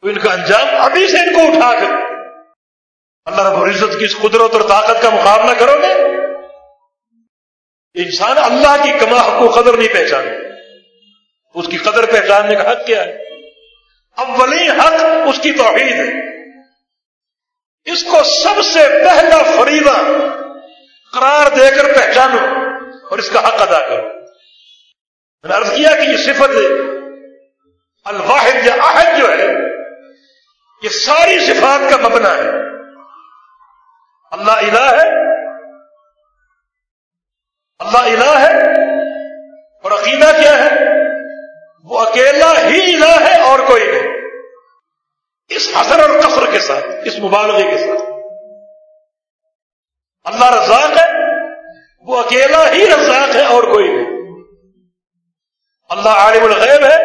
تو ان کا انجام ابھی سے ان کو اٹھا کر۔ اللہ رب العزت کی اس قدرت اور طاقت کا مقابلہ کرو گے۔ انسان اللہ کی کما حق کو قدر نہیں پہچانے۔ اس کی قدر پہچاننے کا حق کیا ہے؟ اولی حق اس کی توحید ہے۔ اس کو سب سے پہلا فریضہ قرار دے کر پہچانو اور اس کا حق ادا کرو۔ میں نے عرض کیا کہ یہ صفت الواحد یا احد جو ہے، یہ ساری صفات کا مبنا ہے۔ اللہ الہ ہے۔ اللہ الہ ہے۔ اور عقیدہ کیا ہے؟ وہ اکیلا ہی الہ ہے اور کوئی نہیں۔ اس حسر اور قصر کے ساتھ، اس مبالغے کے ساتھ۔ اللہ رزاق ہے، وہ اکیلا ہی رزاق ہے اور کوئی نہیں۔ اللہ عالم الغیب ہے،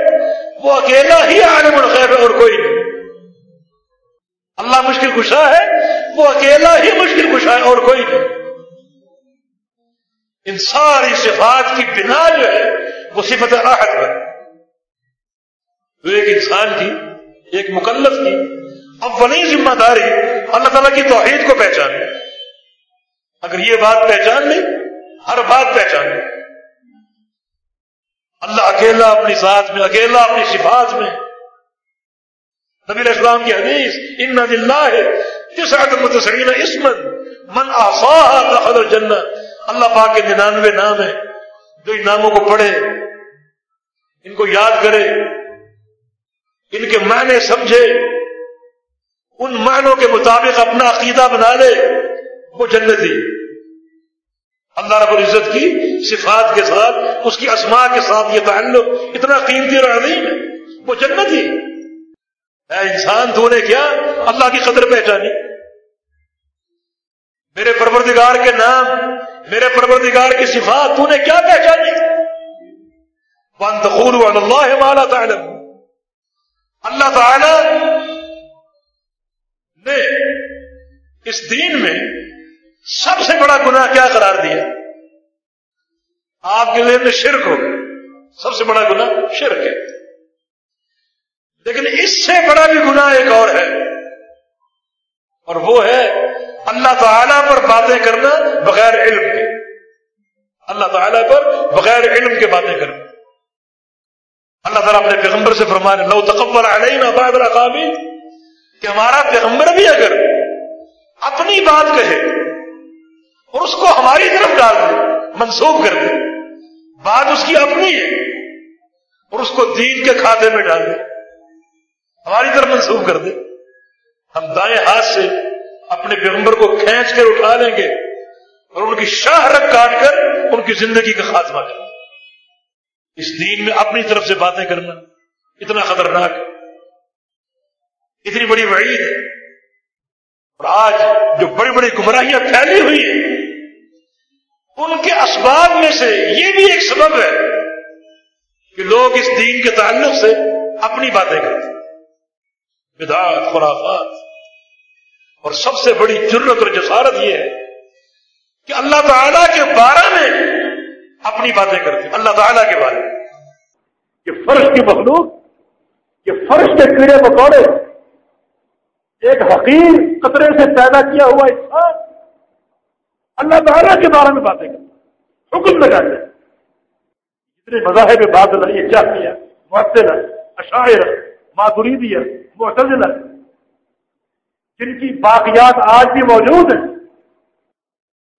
وہ اکیلا ہی عالم الغیب ہے اور کوئی نہیں۔ اللہ مشکل کشا ہے، وہ اکیلا ہی مشکل کشا ہے اور کوئی نہیں۔ ان ساری صفات کی بنا جو ہے، وہ صفت راحت ہے۔ تو ایک انسان کی ایک مکلف کی اولین ذمہ داری اللہ تعالیٰ کی توحید کو پہچانے اگر یہ بات پہچان لی ہر بات پہچان لی اللہ اکیلا اپنی ذات میں، اکیلا اپنی صفات میں۔ نبی اسلام کی حدیث، ان دلہ ہے جس عدم متصرین اسمن من آفا دخل الجنت اللہ پاک کے ننانوے نام ہیں۔ جو ان ناموں کو پڑھے، ان کو یاد کرے ان کے معنی سمجھے، ان معنوں کے مطابق اپنا عقیدہ بنا لے، وہ جنتی۔ اللہ رب العزت کی صفات کے ساتھ، اس کی اسماء کے ساتھ یہ تعلق اتنا قیمتی اور عظیم ہے، وہ جنتی۔ اے انسان، تو نے کیا اللہ کی قدر پہچانی؟ میرے پروردگار کے نام، میرے پروردگار کی صفات، تو نے کیا پہچانی؟ تقول اللہ مالا تعلم اللہ تعالی نے اس دین میں سب سے بڑا گناہ کیا قرار دیا؟ آپ کے ذہن میں شرک ہو سب سے بڑا گناہ شرک ہے۔ لیکن اس سے بڑا بھی گناہ ایک اور ہے۔ اور وہ ہے اللہ تعالی پر باتیں کرنا بغیر علم کے۔ اللہ تعالی پر بغیر علم کے باتیں کرنا۔ اللہ تعالیٰ اپنے پیغمبر سے فرمانے، لو تقبر علینا بعد القابل کہ ہمارا پیغمبر بھی اگر اپنی بات کہے اور اس کو ہماری طرف ڈال دے، منسوخ کر دے، بات اس کی اپنی ہے اور اس کو دین کے کھاتے میں ڈال دے، ہماری طرف منسوخ کر دے، ہم دائیں ہاتھ سے اپنے پیغمبر کو کھینچ کر اٹھا لیں گے اور ان کی شاہ رکھ کاٹ کر ان کی زندگی کا خاتمہ کریں گے۔ اس دین میں اپنی طرف سے باتیں کرنا اتنا خطرناک اتنی بڑی وعید ہے۔ اور آج جو بڑی بڑی گمراہیاں پھیلی ہوئی ہیں، ان کے اسباب میں سے یہ بھی ایک سبب ہے کہ لوگ اس دین کے تعلق سے اپنی باتیں کرتے بدعات، خرافات۔ اور سب سے بڑی ضرورت اور جسارت یہ ہے کہ اللہ تعالی کے بارے میں اپنی باتیں کرتے اللہ تعالیٰ کے بارے میں۔ یہ فرش کی مخلوق، یہ فرش کے کیڑے مکوڑے، ایک حقیر قطرے سے پیدا کیا ہوا انسان۔ اللہ تعالیٰ کے بارے میں باتیں کرتے حکم لگاتے ہیں جتنے مذاہب بادل ہے یہ کیا کیا؟ معطل ہے اشاعر، ماتریدی ہے معتزل ہے جن کی باقیات آج بھی موجود ہیں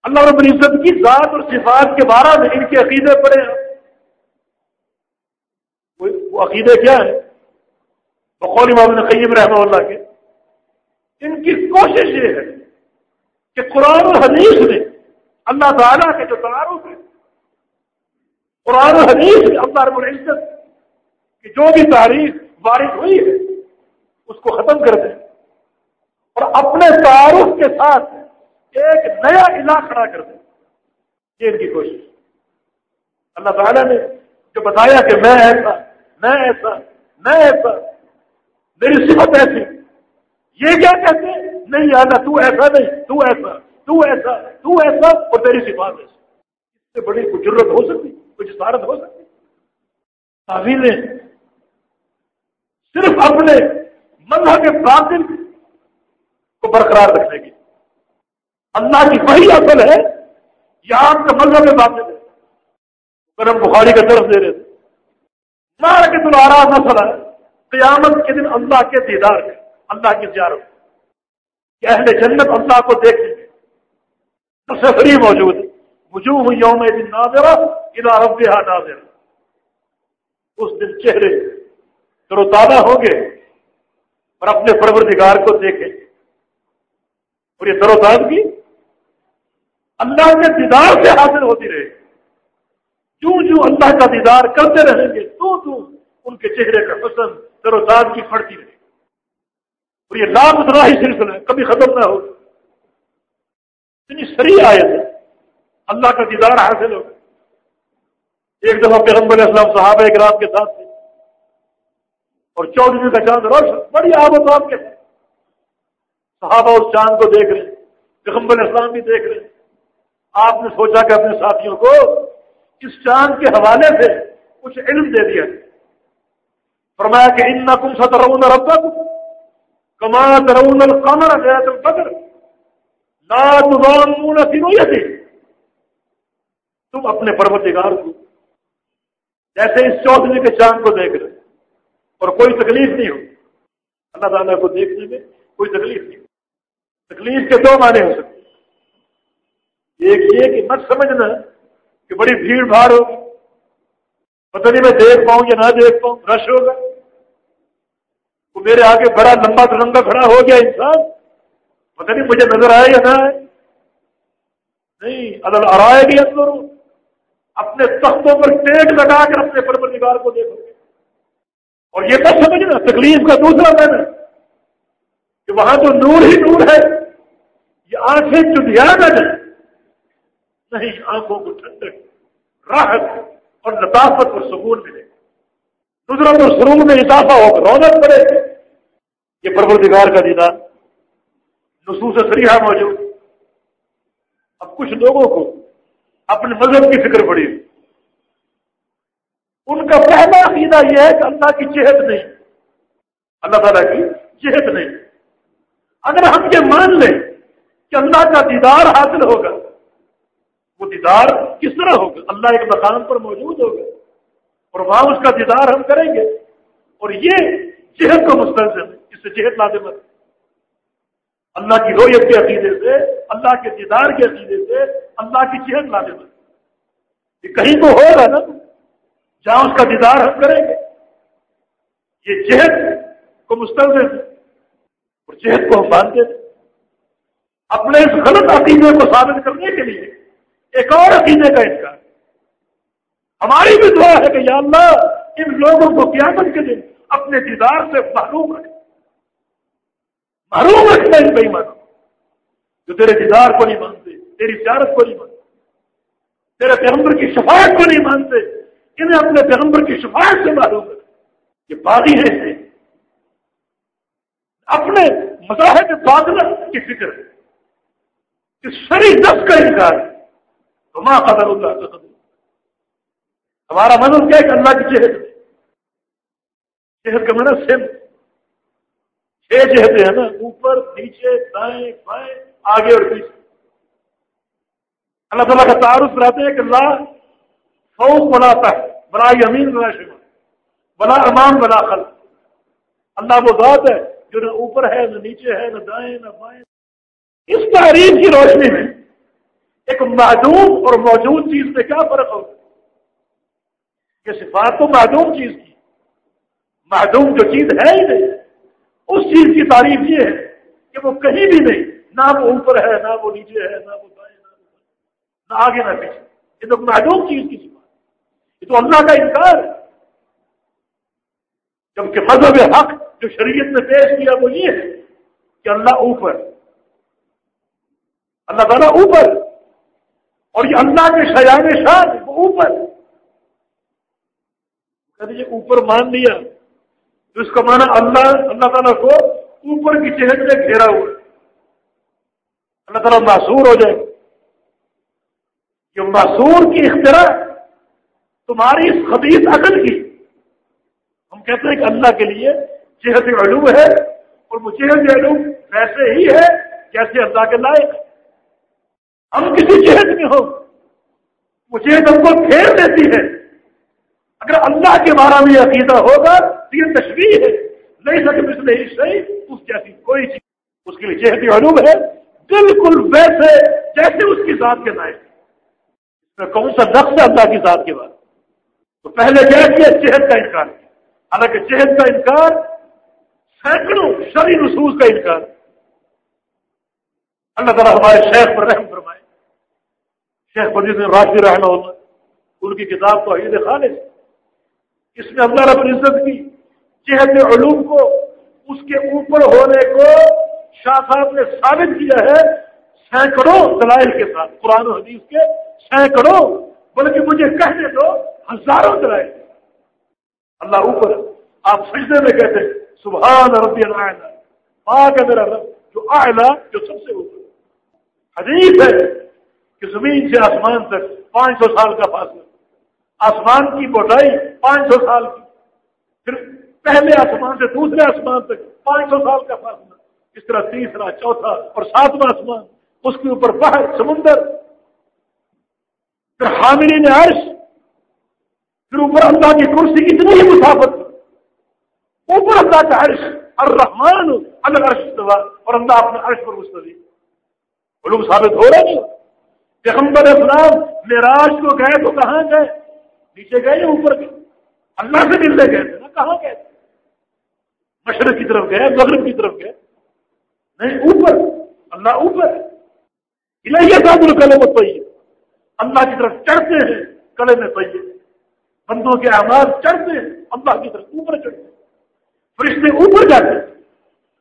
اللہ رب العزت کی ذات اور صفات کے بارے میں ان کے عقیدے پڑے ہیں۔ وہ عقیدے کیا ہے بقول امام قیم رحمہ اللہ کے۔ ان کی کوشش یہ ہے کہ قرآن و حدیث میں اللہ تعالیٰ کے جو تعارف ہے قرآن و حدیث میں اللہ رب العزت کی جو بھی تاریخ وارد ہوئی ہے، اس کو ختم کر دیں۔ اور اپنے تعارف کے ساتھ ایک نیا علاق کھڑا کر دیں یہ ان کی کوشش۔ اللہ تعالیٰ نے جو بتایا کہ میں ایسا میں ایسا میں ایسا، میری صفت ایسی۔ یہ کیا کہتے ہیں؟ نہیں آنا تو ایسا نہیں، تو ایسا تو ایسا تو ایسا اور تیری صفات ایسی۔ اس سے بڑی کوئی ضرورت ہو سکتی، کوئی جسارت ہو سکتی۔ تعویلیں صرف اپنے مذہب کے باطل کو برقرار رکھنے کی۔ اللہ کی وہی اصل ہے یا آپ کا مذہب باطل ہے۔ کرم بخاری کا طرف دے رہے تھے۔ مار کے تم آرام مسئلہ ہے قیامت کے دن اللہ کے دیدار ہے اللہ کی زیارت۔ کہ اہل جنت اللہ کو دیکھیں گے سفری موجود ہے۔ وجوہ یوم دن ناظرہ ادا رب ناظرہ۔ اس دن چہرے تر و تازہ ہوں گے اور اپنے پروردگار کو دیکھیں۔ اور یہ تر و تازگی اللہ کے دیدار سے حاصل ہوتی رہے جو جو اللہ کا دیدار کرتے رہیں گے، تو تو ان کے چہرے کا حسن تر و تازگی پڑتی رہے اور یہ لام اتنا ہی سلسلہ ہے، کبھی ختم نہ ہو۔ اتنی سری آئے تھے اللہ کا دیدار حاصل ہو ایک دفعہ پیغمبر اسلام صحابہ ایک رات کے ساتھ تھے۔ اور چودہ کا چاند روشن، بڑی آب و تاب کے صحابہ اس چاند کو دیکھ رہے پیغمبر اسلام بھی دیکھ رہے آپ نے سوچا کہ اپنے ساتھیوں کو اس چاند کے حوالے سے کچھ علم دے دیا فرمایا کہ ان نہ تم ستر رب کما ترون القمر غیرت القدر لا تضامون فی رؤیتی۔ تم اپنے پروردگار کو جیسے اس چودھری کے چاند کو دیکھ رہے اور کوئی تکلیف نہیں ہو۔ اللہ تعالیٰ کو دیکھنے میں کوئی تکلیف نہیں ہو۔ تکلیف کے دو معنی ہو سکتے ایک یہ کہ مت سمجھنا کہ بڑی بھیڑ بھاڑ ہوگی۔ پتہ نہیں میں دیکھ پاؤں یا نہ دیکھ پاؤں، رش ہوگا۔ وہ میرے آگے بڑا لمبا ترنگا کھڑا ہو گیا انسان۔ پتہ نہیں مجھے نظر آئے یا نہ آئے۔ نہیں ادل ارائے بھی اندر اپنے تختوں پر ٹیک لگا کر اپنے پروردگار کو دیکھو۔ گے اور یہ تو سمجھنا، تکلیف کا دوسرا میں کہ وہاں تو نور ہی نور ہے۔ یہ آنکھیں چٹیا نہ جائیں۔ نہیں، آنکھوں کو ٹھنڈک راحت اور لطافت اور سکون ملے۔ دوسرا تو سرور میں اضافہ ہوگا رونق پڑے یہ پروردگار کا دیدار۔ نصوص سریحا موجود۔ اب کچھ لوگوں کو اپنے مذہب کی فکر پڑی۔ ان کا پہلا عقیدہ یہ ہے کہ اللہ کی چہت نہیں۔ اللہ تعالیٰ کی چہت نہیں۔ اگر ہم یہ مان لیں کہ اللہ کا دیدار حاصل ہوگا وہ دیدار کس طرح ہوگا؟ اللہ ایک مقام پر موجود ہوگا۔ اور وہاں اس کا دیدار ہم کریں گے۔ اور یہ جہت کو مستلزم ہے۔ اس سے جہت لازم ہے۔ اللہ کی رویت کے عقیدے سے، اللہ کے دیدار کے عقیدے سے اللہ کی جہت لازم ہے۔ یہ کہیں تو ہوگا نا، جہاں اس کا دیدار ہم کریں گے۔ یہ جہت کو مستلزم ہے۔ اور جہت کو ہم مانتے تھے اپنے اس غلط عقیدے کو ثابت کرنے کے لیے ایک اور عقیدے کا انکار۔ ہماری بھی دعا ہے کہ یا اللہ، ان لوگوں کو قیامت کے دن اپنے دیدار سے محروم رکھ۔ محروم رکھنا ان بھائی مانو جو تیرے دیدار کو نہیں مانتے، تیری سیارت کو نہیں مانتے، تیرے پیغمبر کی شفاعت کو نہیں مانتے، انہیں اپنے پیغمبر کی شفاعت سے معلوم رکھ۔ یہ باغی ہے اپنے مذاہب بادل کی فکر ہے، کہ سری دس کا انکار ہے۔ تو ماں قدر اللہ کا قدر ہمارا مدد کیا کہ اللہ کی چہت چہت کا مانا سم. چھ چہتے ہیں نا، اوپر، نیچے، دائیں، بائیں، آگے اور پیچھے۔ اللہ تعالیٰ کا تعارف کراتے ہیں کہ اللہ فوق بناتا ہے بلا یمین بلا شما بلا امام بلا خل اللہ وہ ذات ہے جو نہ اوپر ہے، نہ نیچے ہے، نہ دائیں، نہ بائیں۔ اس تعریف کی روشنی میں ایک معدوم اور موجود چیز میں کیا فرق ہوگا کہ صفات تو معدوم چیز کی۔ معدوم جو چیز ہے ہی نہیں۔ اس چیز کی تعریف یہ ہے کہ وہ کہیں بھی نہیں۔ نہ وہ اوپر ہے، نہ وہ نیچے ہے، نہ وہ بائیں، نہ وہ آگے، نہ پیچھے۔ یہ تو معدوم چیز کی بات یہ تو اللہ کا انکار ہے۔ جبکہ مذہب حق جو شریعت نے پیش کیا وہ یہ ہے کہ اللہ اوپر۔ اللہ تعالیٰ اوپر۔ اور یہ اللہ کے شیان شان وہ اوپر۔ کہ اوپر مان لیا تو اس کا معنی اللہ اللہ تعالیٰ کو اوپر کی چہت میں گھیرا ہوا اللہ تعالیٰ معصور ہو جائے۔ یہ معصور کی اختراع تمہاری اس خبیص عقل کی۔ ہم کہتے ہیں کہ اللہ کے لیے جہت علوم ہے اور وہ جہت علوم ویسے ہی ہے جیسے اللہ کے لائق ہم کسی جہت میں ہو وہ جہت ہم کو پھیر دیتی ہے۔ اگر اللہ کے بارے میں عقیدہ ہوگا تو یہ تشریح ہے۔ نہیں سکے پچھلے صحیح اس جیسی کوئی چیز، اس کے لیے جہتی علوم ہے۔ بالکل ویسے جیسے اس کی ذات کے لائق۔ میں کون سا نقص ہے اللہ کی ذات کے بعد تو پہلے کیا کیا؟ جہد کا انکار کیا۔ حالانکہ جہد کا انکار سینکڑوں شری رسوس کا انکار۔ اللہ تعالیٰ ہمارے شیخ پر رحم شیخ مجید راشد رحمہ اللہ، ان کی کتاب تو عید خالص۔ اس میں اللہ رب العزت کی جہت علوم کو، اس کے اوپر ہونے کو شاہ صاحب نے ثابت کیا ہے سینکڑوں دلائل کے ساتھ، قرآن و حدیث کے سینکڑوں، بلکہ مجھے کہنے دو ہزاروں دلائل۔ اللہ اوپر، آپ سجدے میں کہتے ہیں، سبحان ربی اللہ پاک ہے میرا رب، جو آئلہ جو سب سے اوپر۔ حدیث ہے کہ زمین سے آسمان تک پانچ سو سال کا فاصلہ۔ آسمان کی موٹائی پانچ سو سال کی۔ پھر پہلے آسمان سے دوسرے آسمان تک پانچ سو سال کا فاصلہ۔ اس طرح تیسرا، چوتھا اور ساتواں آسمان، اس کے اوپر باہر سمندر۔ پھر حاملین عرش۔ پھر اوپر اللہ کی کرسی اتنی ہی مسافت اوپر اللہ کا عرش، الرحمن الگ عرش اور اللہ اپنے عرش پر مستوی۔ علوم ثابت ہو رہے نہیں پیغمبر اسلام میراج کو گئے تو کہاں گئے؟ نیچے گئے یا اوپر گئے اللہ سے ملنے گئے تھے نا، کہاں گئے تھے؟ مشرق کی طرف گئے، مغرب کی طرف گئے۔ نہیں، اوپر۔ اللہ اوپر الہیہ صاحب القلے میں پہیے اللہ کی طرف چڑھتے ہیں کلے میں پہیے بندوں کے آواز چڑھتے ہیں، اللہ کی طرف اوپر چڑھتے ہیں۔ فرشتے اوپر جاتے ہیں۔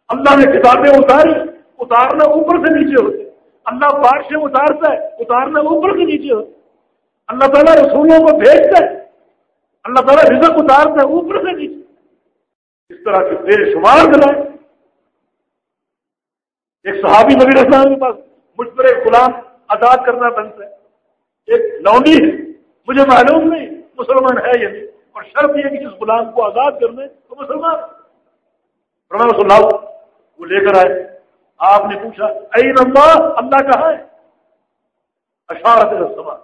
اللہ نے کتابیں اتاری، اتارنا اوپر سے نیچے ہوتے اللہ بارشیں اتارتا ہے، اتارنا اوپر سے نیچے ہوتے اللہ تعالیٰ رسولوں کو بھیجتا ہے۔ اللہ تعالیٰ رزق اتارتا ہے اوپر سے نیچے۔ اس طرح کے بے شمار دلائے ایک صحابی نبی رسلام کے پاس مجھ پر ایک غلام آزاد کرنا بنتا ہے۔ ایک لونڈی ہے۔ مجھے معلوم نہیں مسلمان ہے یا نہیں۔ اور شرط یہ کہ جس غلام کو آزاد کرنے تو مسلمان رحمۃ اللہ وہ لے کر آئے۔ آپ نے پوچھا اے اللہ اللہ کہاں ہے؟ اشارت رسمان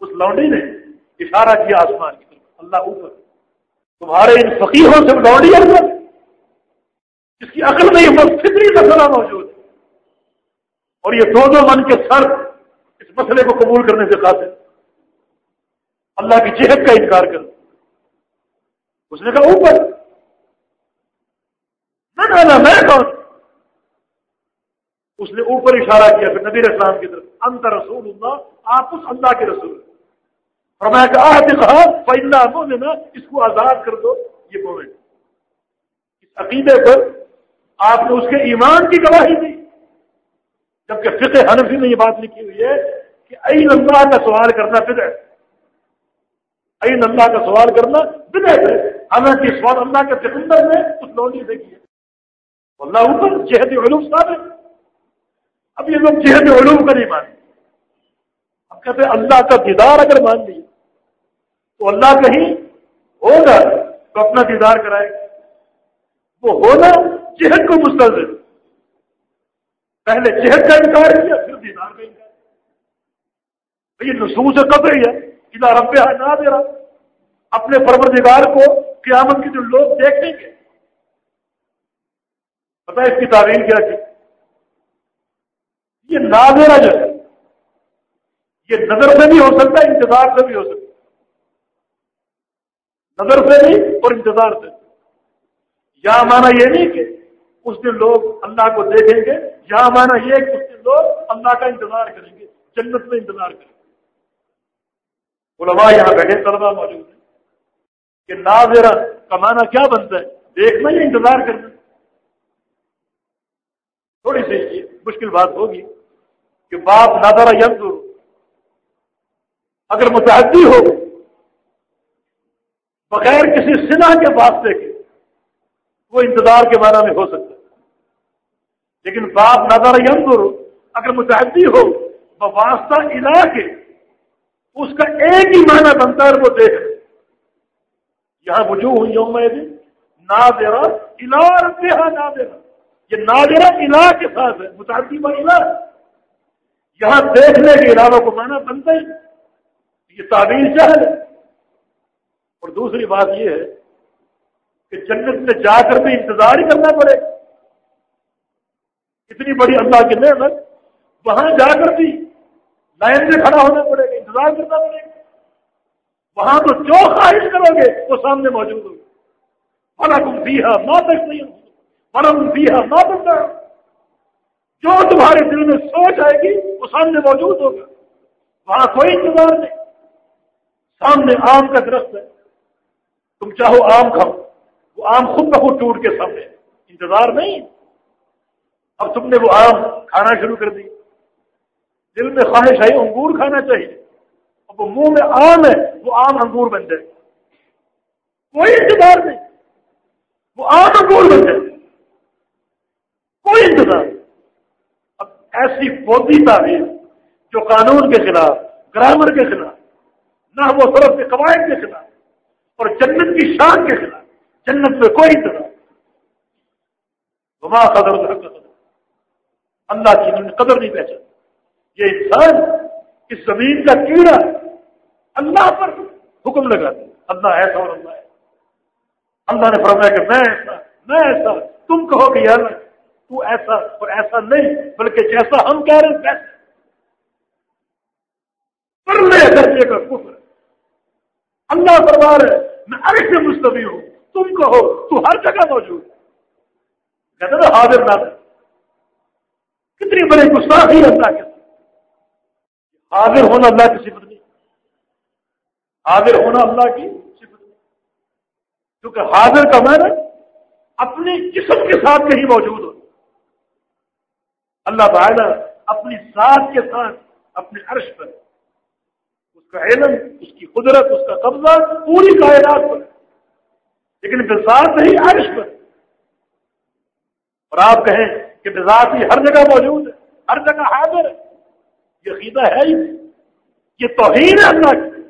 اس لونڈی نے اشارہ کیا آسمان کی طرف. اللہ اوپر. تمہارے ان فقیروں سے لونڈی اندر جس کی عقل میں یہ فطری مسئلہ موجود ہے. اور یہ دو دو من کے سر اس مسئلے کو قبول کرنے سے قاصر. اللہ کی جہت کا انکار کر. اس نے کہا، اوپر. میں میں اس نے اوپر اشارہ کیا پھر نبی اسلام کی طرف انتر رسول اللہ آپ اس اللہ کے رسول اور میں کہا پہلا مومن اس کو آزاد کر دو، یہ مومن۔ اس عقیدے پر آپ نے اس کے ایمان کی گواہی دی۔ جبکہ فقہ حنفی میں یہ بات لکھی ہوئی ہے کہ این اللہ کا سوال کرنا ہے۔ این اللہ کا سوال کرنا بدعت ہے۔ حالانکہ سوال اللہ کے سکندر میں اس لوڈی سے کیا اللہ اوپر، جہد علوم ثابت۔ اب یہ لوگ جہد علوم کا نہیں مانتے۔ اب کہتے ہیں اللہ کا دیدار اگر مان لیے تو اللہ کہیں ہوگا تو اپنا دیدار کرائے گا۔ وہ ہونا جہد کو مستلزم۔ پہلے جہد کا انکار کیا، پھر دیدار کا انکار۔ یہ نصوص کب رہی ہے۔ ادھر رب نہ دے رہا اپنے پروردگار کو قیامت کے جو لوگ دیکھیں گے۔ پتا اس کی تعلیم کیا کی یہ نادرا جو ہے یہ نظر سے بھی ہو سکتا ہے، انتظار سے بھی ہو سکتا ہے۔ نظر سے بھی اور انتظار سے۔ یہاں مانا یہ نہیں کہ اس دن لوگ اللہ کو دیکھیں گے یہاں مانا یہ کہ اس دن لوگ اللہ کا انتظار کریں گے، جنت میں انتظار کریں گے۔ علماء یہاں بیٹھے طلبا موجود ہیں۔ کہ ناظرہ کمانا کیا بنتا ہے؟ دیکھنا یا انتظار کرنا؟ تھوڑی سی مشکل بات ہوگی۔ کہ باپ نادارا یم اگر متحدی ہو، بغیر کسی سنا کے واسطے کے، وہ انتظار کے معنی میں ہو سکتا ہے۔ لیکن باپ نادارا یم اگر متحدی ہو واسطہ علا کے، اس کا ایک ہی معنی بنتا ہے وہ دیکھ۔ یہاں وجوہ ہوئی یوم نہ دے رہا علا دیہا نہ دے رہا یہ نادرا علا کے ساتھ ہے، متعدی پر علا یہاں دیکھنے کے علاوہ کو مانا بنتا ہی یہ تعبیر چاہے اور دوسری بات یہ ہے کہ جنت میں جا کر بھی انتظار ہی کرنا پڑے۔ اتنی بڑی اللہ کی نعمت، وہاں جا کر بھی لائن میں کھڑا ہونا پڑے گا، انتظار کرنا پڑے گا۔ وہاں تو جو خواہش کرو گے، وہ سامنے موجود ہوگی۔ حالانکہ تم بھی ماں تک نہیں ہوگی بنتا جو تمہارے دل میں سوچ آئے گی وہ سامنے موجود ہوگا۔ وہاں کوئی انتظار نہیں۔ سامنے آم کا درخت ہے۔ تم چاہو آم کھاؤ۔ وہ آم خود بخود ٹوٹ کے سامنے۔ انتظار نہیں۔ اب تم نے وہ آم کھانا شروع کر دی دل میں خواہش آئی، انگور کھانا چاہیے۔ اب وہ منہ میں آم ہے، وہ آم انگور بن جائے۔ کوئی انتظار نہیں۔ وہ آم انگور بن جائے۔ کوئی انتظام اب ایسی فوجی تعلیم جو قانون کے خلاف، گرامر کے خلاف نہ وہ سرف کے قواعد کے خلاف اور جنت کی شان کے خلاف، جنت میں کوئی انتظام وما قدر قدر اللہ کی قدر نہیں پہچان یہ انسان اس زمین کا کیڑا اللہ پر حکم لگا اللہ ایسا اور اللہ ہے اللہ نے فرمایا کہ میں ایسا میں ایسا۔ تم کہو کہ یار تو ایسا اور ایسا نہیں، بلکہ جیسا ہم کہہ رہے ہیں، ویسا درجے کا کفر اللہ دربار ہے میں ارے سے مستوی ہوں۔ تم کہو تو ہر جگہ موجود۔ کہتے نا، حاضر نہ کتنی بڑی گستاخی اللہ کے حاضر ہونا اللہ کی صفت نہیں۔ حاضر ہونا اللہ کی صفت نہیں۔ کیونکہ حاضر کا معنی اپنے جسم کے ساتھ کہیں موجود ہو۔ اللہ تعالیٰ اپنی ذات کے ساتھ اپنے عرش پر اس کا علم، اس کی قدرت، اس کا قبضہ پوری کائنات پر لیکن بذات ہی عرش پر۔ اور آپ کہیں کہ بذات ہی ہر جگہ موجود ہے، ہر جگہ حاضر ہے۔ یہ عقیدہ ہے ہی یہ توہین ہے اللہ کی۔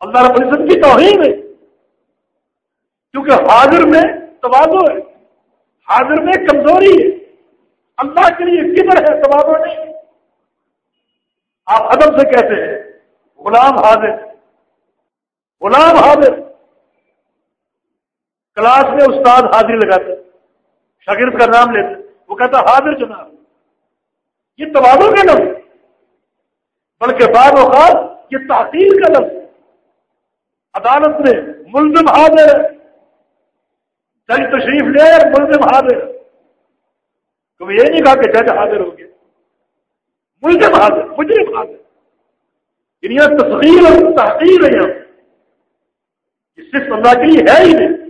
اللہ رب العزت کی توہین ہے۔ کیونکہ حاضر میں توازو ہے، حاضر میں کمزوری ہے۔ اللہ کے لیے کدھر ہے سواب نہیں؟ آپ ادب سے کہتے ہیں، غلام حاضر غلام حاضر۔ کلاس میں استاد حاضری لگاتے، شاگرد کا نام لیتے۔ وہ کہتا، حاضر جناب، یہ توازوں کا لفظ۔ بلکہ بعض اوقات یہ تعطیل کا لفظ۔ عدالت میں ملزم حاضر جج تشریف لے، ملزم حاضر تو یہ نہیں کہا کہ جج حاضر ہو گیا ملزم حاضر، مجرم حاضر۔ یعنی یہ تصویر اور تحقیر ہے یہاں۔ یہ صرف اللہ کے لیے ہے ہی نہیں۔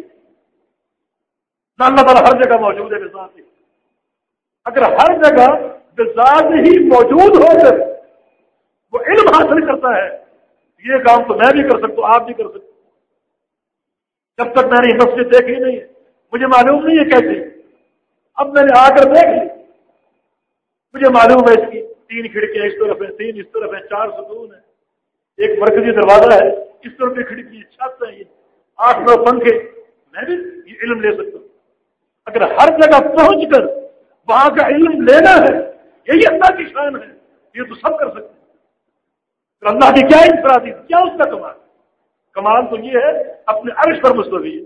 نہ اللہ تعالیٰ ہر جگہ موجود ہے بزاد ہی اگر ہر جگہ بزاد ہی موجود ہو کر وہ علم حاصل کرتا ہے۔ یہ کام تو میں بھی کر سکتا ہوں، آپ بھی کر سکتے جب تک میں نے مسجد دیکھی نہیں ہے، مجھے معلوم نہیں ہے کیسے اب میں نے آ کر دیکھ لی۔ مجھے معلوم ہے اس کی تین کھڑکیاں اس طرف ہیں، تین اس طرف ہیں، چار ستون ہیں۔ ایک مرکزی دروازہ ہے، اس طرف کی کھڑکی چھت ہے یہ۔ آٹھ نو پنکھے، میں بھی یہ علم لے سکتا ہوں۔ اگر ہر جگہ پہنچ کر وہاں کا علم لینا ہے، یہی اللہ کی شان ہے۔ یہ تو سب کر سکتے ہیں۔ اللہ کی کیا انفرادی؟ کیا اس کا کمال؟ کمال تو یہ ہے، اپنے عرش پر مستوی ہے۔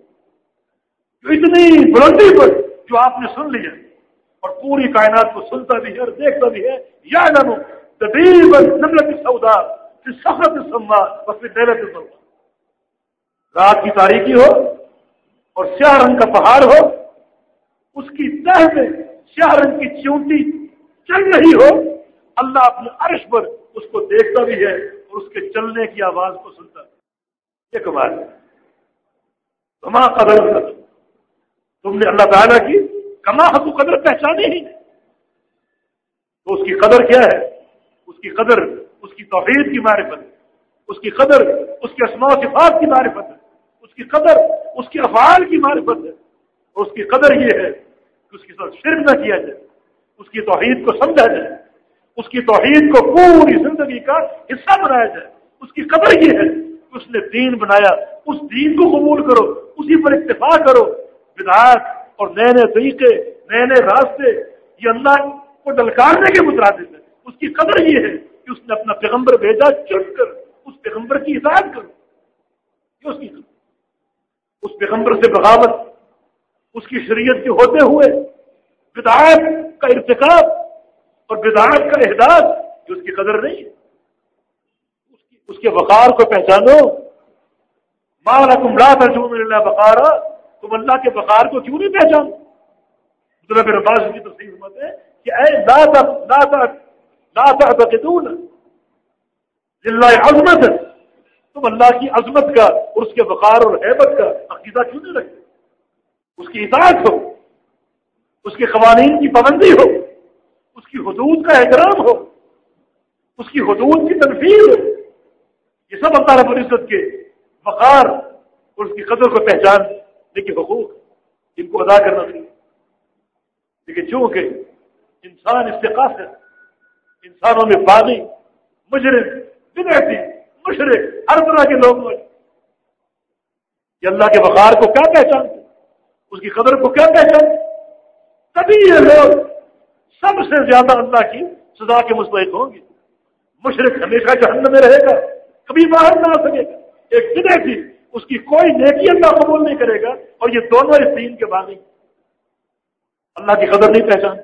جو اتنی بلندی پر جو آپ نے سن لیا اور پوری کائنات کو سنتا بھی ہے اور دیکھتا بھی ہے، یا نمو نملت سودا پھر سخت سما اور پھر دہلت سودا رات کی تاریخی ہو اور سیاہ رنگ کا پہاڑ ہو، اس کی تہ میں سیاہ رنگ کی چونٹی چل رہی ہو، اللہ اپنے عرش پر اس کو دیکھتا بھی ہے اور اس کے چلنے کی آواز کو سنتا ہے۔ ایک بات کما قدر تم نے اللہ تعالیٰ کی کما حق قدر پہچانی ہی نہیں۔ تو اس کی قدر کیا ہے؟ اس کی قدر اس کی توحید کی معرفت ہے۔ اس کی قدر اس کے اسماع و صفات کی معرفت ہے۔ اس کی قدر اس کے افعال کی معرفت ہے۔ اور اس کی قدر یہ ہے کہ اس کے ساتھ شرک نہ کیا جائے۔ اس کی توحید کو سمجھا جائے۔ اس کی توحید کو پوری زندگی کا حصہ بنایا جائے۔ اس کی قدر یہ ہے کہ اس نے دین بنایا۔ اس دین کو قبول کرو۔ اسی پر اتفاق کرو۔ بدعات اور نئے نئے طریقے نئے نئے راستے، یہ اللہ کو ڈلکارنے کے مترادف ہے اس کی قدر یہ ہے کہ اس نے اپنا پیغمبر بھیجا چڑھ کر اس پیغمبر کی ہدایت کرو۔ یہ اس کی قدر۔ اس پیغمبر سے بغاوت، اس کی شریعت کے ہوتے ہوئے بدعات کا ارتکاب اور بدعات کا احداث جو اس کی قدر نہیں ہے۔ اس کے وقار کو پہچانو۔ مالا تم رات ارجون اللہ بقارا تم اللہ کے بقار کو کیوں نہیں پہچانو مطلب رباز کی تصویر مت ہے کہ اے لا لا لا تعتقدون للہ عظمت۔ تم اللہ کی عظمت کا اور اس کے وقار اور حیبت کا عقیدہ کیوں نہیں رکھتے؟ اس کی اطاعت ہو، اس کے قوانین کی پابندی ہو، اس کی حدود کا احترام ہو، اس کی حدود کی تنفیذ ہو۔ یہ سب اللہ رب العزت کے وقار اور اس کی قدر کو پہچان لیکن حقوق ان کو ادا کرنا چاہیے۔ لیکن چونکہ انسان اس سے قاصر انسانوں میں باغی مجرم، بدعتی مشرق ہر طرح کے لوگ یہ اللہ کے وقار کو کیا پہچانتے اس کی قدر کو کیا پہچانتے تبھی یہ لوگ سب سے زیادہ اللہ کی سزا کے مستحق ہوں گے۔ مشرق ہمیشہ جہنم میں رہے گا، کبھی باہر نہ آ سکے گا۔ ایک بدے اس کی کوئی نیکی اللہ قبول نہیں کرے گا اور یہ دونوں اس دین کے باغی اللہ کی قدر نہیں پہچان۔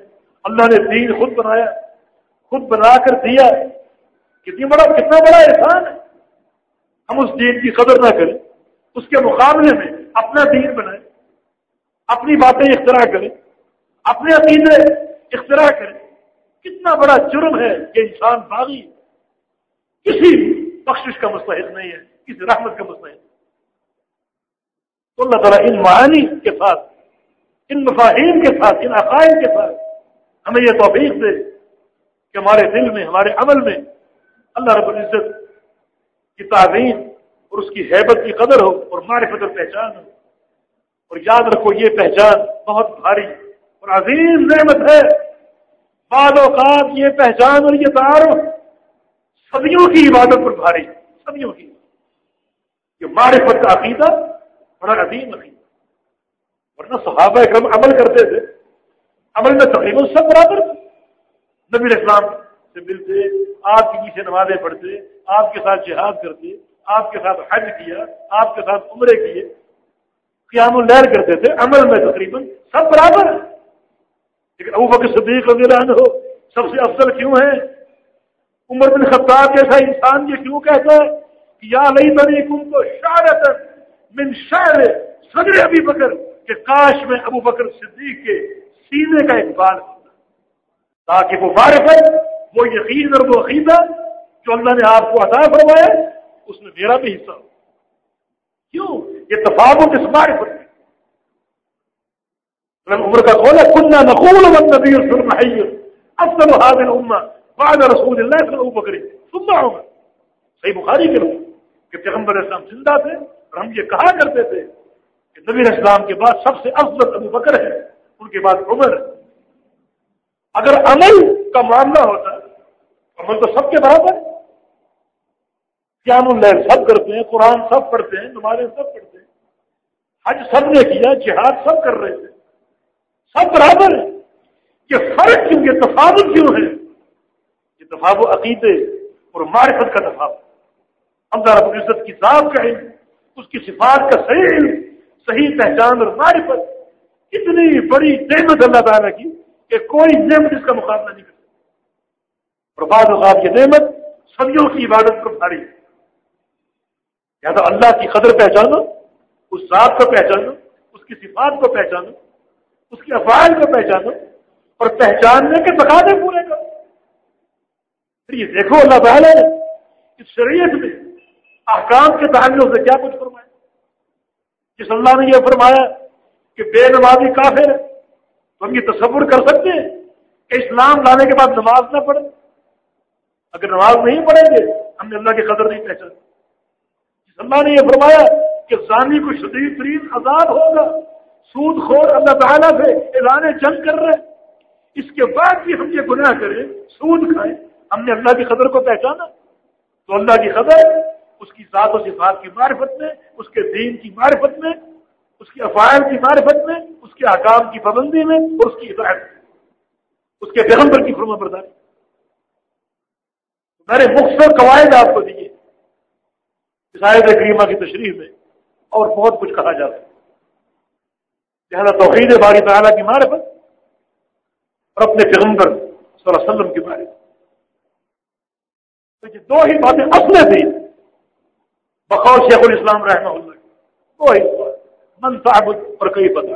اللہ نے دین خود بنایا، خود بنا کر دیا کتنی بڑا، کتنا بڑا احسان ہے۔ ہم اس دین کی قدر نہ کریں، اس کے مقابلے میں اپنا دین بنائیں، اپنی باتیں اختراع کریں، اپنے عقیدے اختراع کریں۔ کتنا بڑا جرم ہے کہ انسان باغی کسی بخشش کا مستحق نہیں ہے، کسی رحمت کا مستحق تو اللہ تعالیٰ ان معانی کے ساتھ، ان مفاہیم کے ساتھ، ان عقائد کے ساتھ ہمیں یہ توفیق دے کہ ہمارے دل میں، ہمارے عمل میں اللہ رب العزت کی تعظیم اور اس کی حیبت کی قدر ہو اور معرفت اور پہچان ہو۔ اور یاد رکھو یہ پہچان بہت بھاری اور عظیم نعمت ہے۔ بعض اوقات یہ پہچان اور یہ تعارف صدیوں کی عبادت پر بھاری، صدیوں کی۔ یہ معرفت کا عقیدہ بڑا عظیم عقیدہ ورنہ صحابہ اکرم عمل کرتے تھے۔ عمل میں تقریباً سب برابر نبی اسلام سے ملتے، آپ کے پیچھے نمازیں پڑھتے، آپ کے ساتھ جہاد کرتے، آپ کے ساتھ حج کیا، آپ کے ساتھ عمرے کیے۔ قیام الہر کرتے تھے، عمل میں تقریباً سب برابر لیکن ابو بکر صدیق رضی اللہ عنہ سب سے افضل کیوں ہے عمر بن خطاب جیسا انسان یہ کیوں کہتا ہے کہ یا نہیں بنی کم کو شارت من شعر صدر ابھی بکر کہ کاش میں ابو بکر صدیق کے سینے کا اقبال ہوتا تاکہ وہ معرفت وہ یقین اور وہ عقیدہ جو اللہ نے آپ کو عطا فرمایا، اس میں میرا بھی حصہ ہو۔ کیوں؟ یہ تفاوت اس معرفت عمر کا قول ہے، کننا نقول والنبی صلی اللہ علیہ افضل هذه الامه بعد رسول اللہ صلی اللہ علیہ وسلم. سننا ہوگا صحیح بخاری کے لوگ کہ پیغمبر اسلام زندہ تھے اور ہم یہ کہا کرتے تھے کہ نبی اسلام کے بعد سب سے افضل ابو بکر ہے، ان کے بعد عمر۔ اگر عمل کا معاملہ ہوتا، عمل تو سب کے برابر۔ ہے قیام الحل سب کرتے ہیں، قرآن سب پڑھتے ہیں، نمازیں سب پڑھتے ہیں۔ حج سب نے کیا، جہاد سب کر رہے تھے سب برابر ہے کہ فرق کیوں، یہ تفاوت کیوں ہے؟ یہ تفاوت عقیدے اور معرفت کا تفاوت۔ اللہ رب العزت کی ذات کا علم۔ اس کی صفات کا صحیح علم صحیح پہچان اور معرفت اتنی بڑی نعمت اللہ تعالیٰ کی کہ کوئی نعمت اس کا مقابلہ نہیں کر اور بعض اوقات کی نعمت صدیوں کی عبادت کو بھاری یا تو اللہ کی قدر پہچانو، اس ذات کو پہچانو، اس کی صفات کو پہچانو، اس کے افعال کو پہچانو اور پہچاننے کے تقاضے پورے کرو۔ پھر یہ دیکھو اللہ تعالیٰ نے، اس شریعت میں احکام کے تعلق سے کیا کچھ فرمایا؟ جس اللہ نے یہ فرمایا کہ بے نمازی کافر ہے تو ہم یہ تصور کر سکتے ہیں کہ اسلام لانے کے بعد نماز نہ پڑھے اگر نماز نہیں پڑھیں گے، ہم نے اللہ کی قدر نہیں پہچان جس اللہ نے یہ فرمایا کہ زانی کو شدید ترین آزاد ہوگا، سود خور اللہ تعالیٰ سے اعلان جنگ کر رہے اس کے بعد بھی ہم یہ گناہ کریں، سود کھائیں، ہم نے اللہ کی قدر کو پہچانا۔ تو اللہ کی قدر اس کی ذات و صفات کی معرفت میں، اس کے دین کی معرفت میں، اس کی افائل کی معرفت میں، اس کے حکام کی پابندی میں، اور اس کی ہدایت میں، اس کے پیغمبر کی فرما برداری میں۔ نے مختصر قواعد آپ کو دیے عیسائد کریمہ کی تشریح میں اور بہت کچھ کہا جاتا ہے۔ لہٰذا توحید باری تعالیٰ کی معرفت اور اپنے پیغمبر صلی اللہ علیہ وسلم کی معرفت۔ تو یہ دو ہی باتیں اصل تھیں۔ بقول شیخ الاسلام رحمہ اللہ دو ہی من تعبد اور کئی پتہ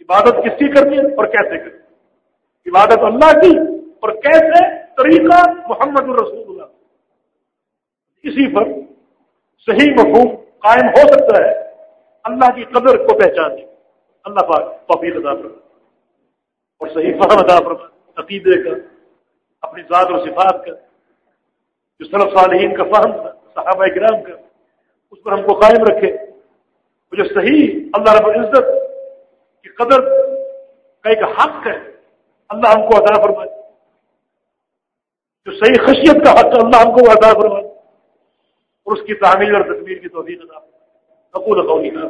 عبادت کس کی کرنی ہے اور کیسے کرنی عبادت اللہ کی اور کیسے طریقہ محمد الرسول اللہ اسی پر صحیح مفہوم قائم ہو سکتا ہے اللہ کی قدر کو پہچاننے اللہ پاک توفیق ادا فرما اور صحیح فہم ادا فرما عقیدے کا، اپنی ذات و صفات کا، جو صرف صالحین کا فہم تھا صحابہ کرام کا اس پر ہم کو قائم رکھے۔ وہ جو صحیح اللہ رب العزت کی قدر کا ایک حق ہے، اللہ ہم کو ادا فرمائے۔ جو صحیح خشیت کا حق ہے، اللہ ہم کو ادا فرمائے۔ اور اس کی تعمیر اور تصویر کی توفیق ادا قبول قولی کا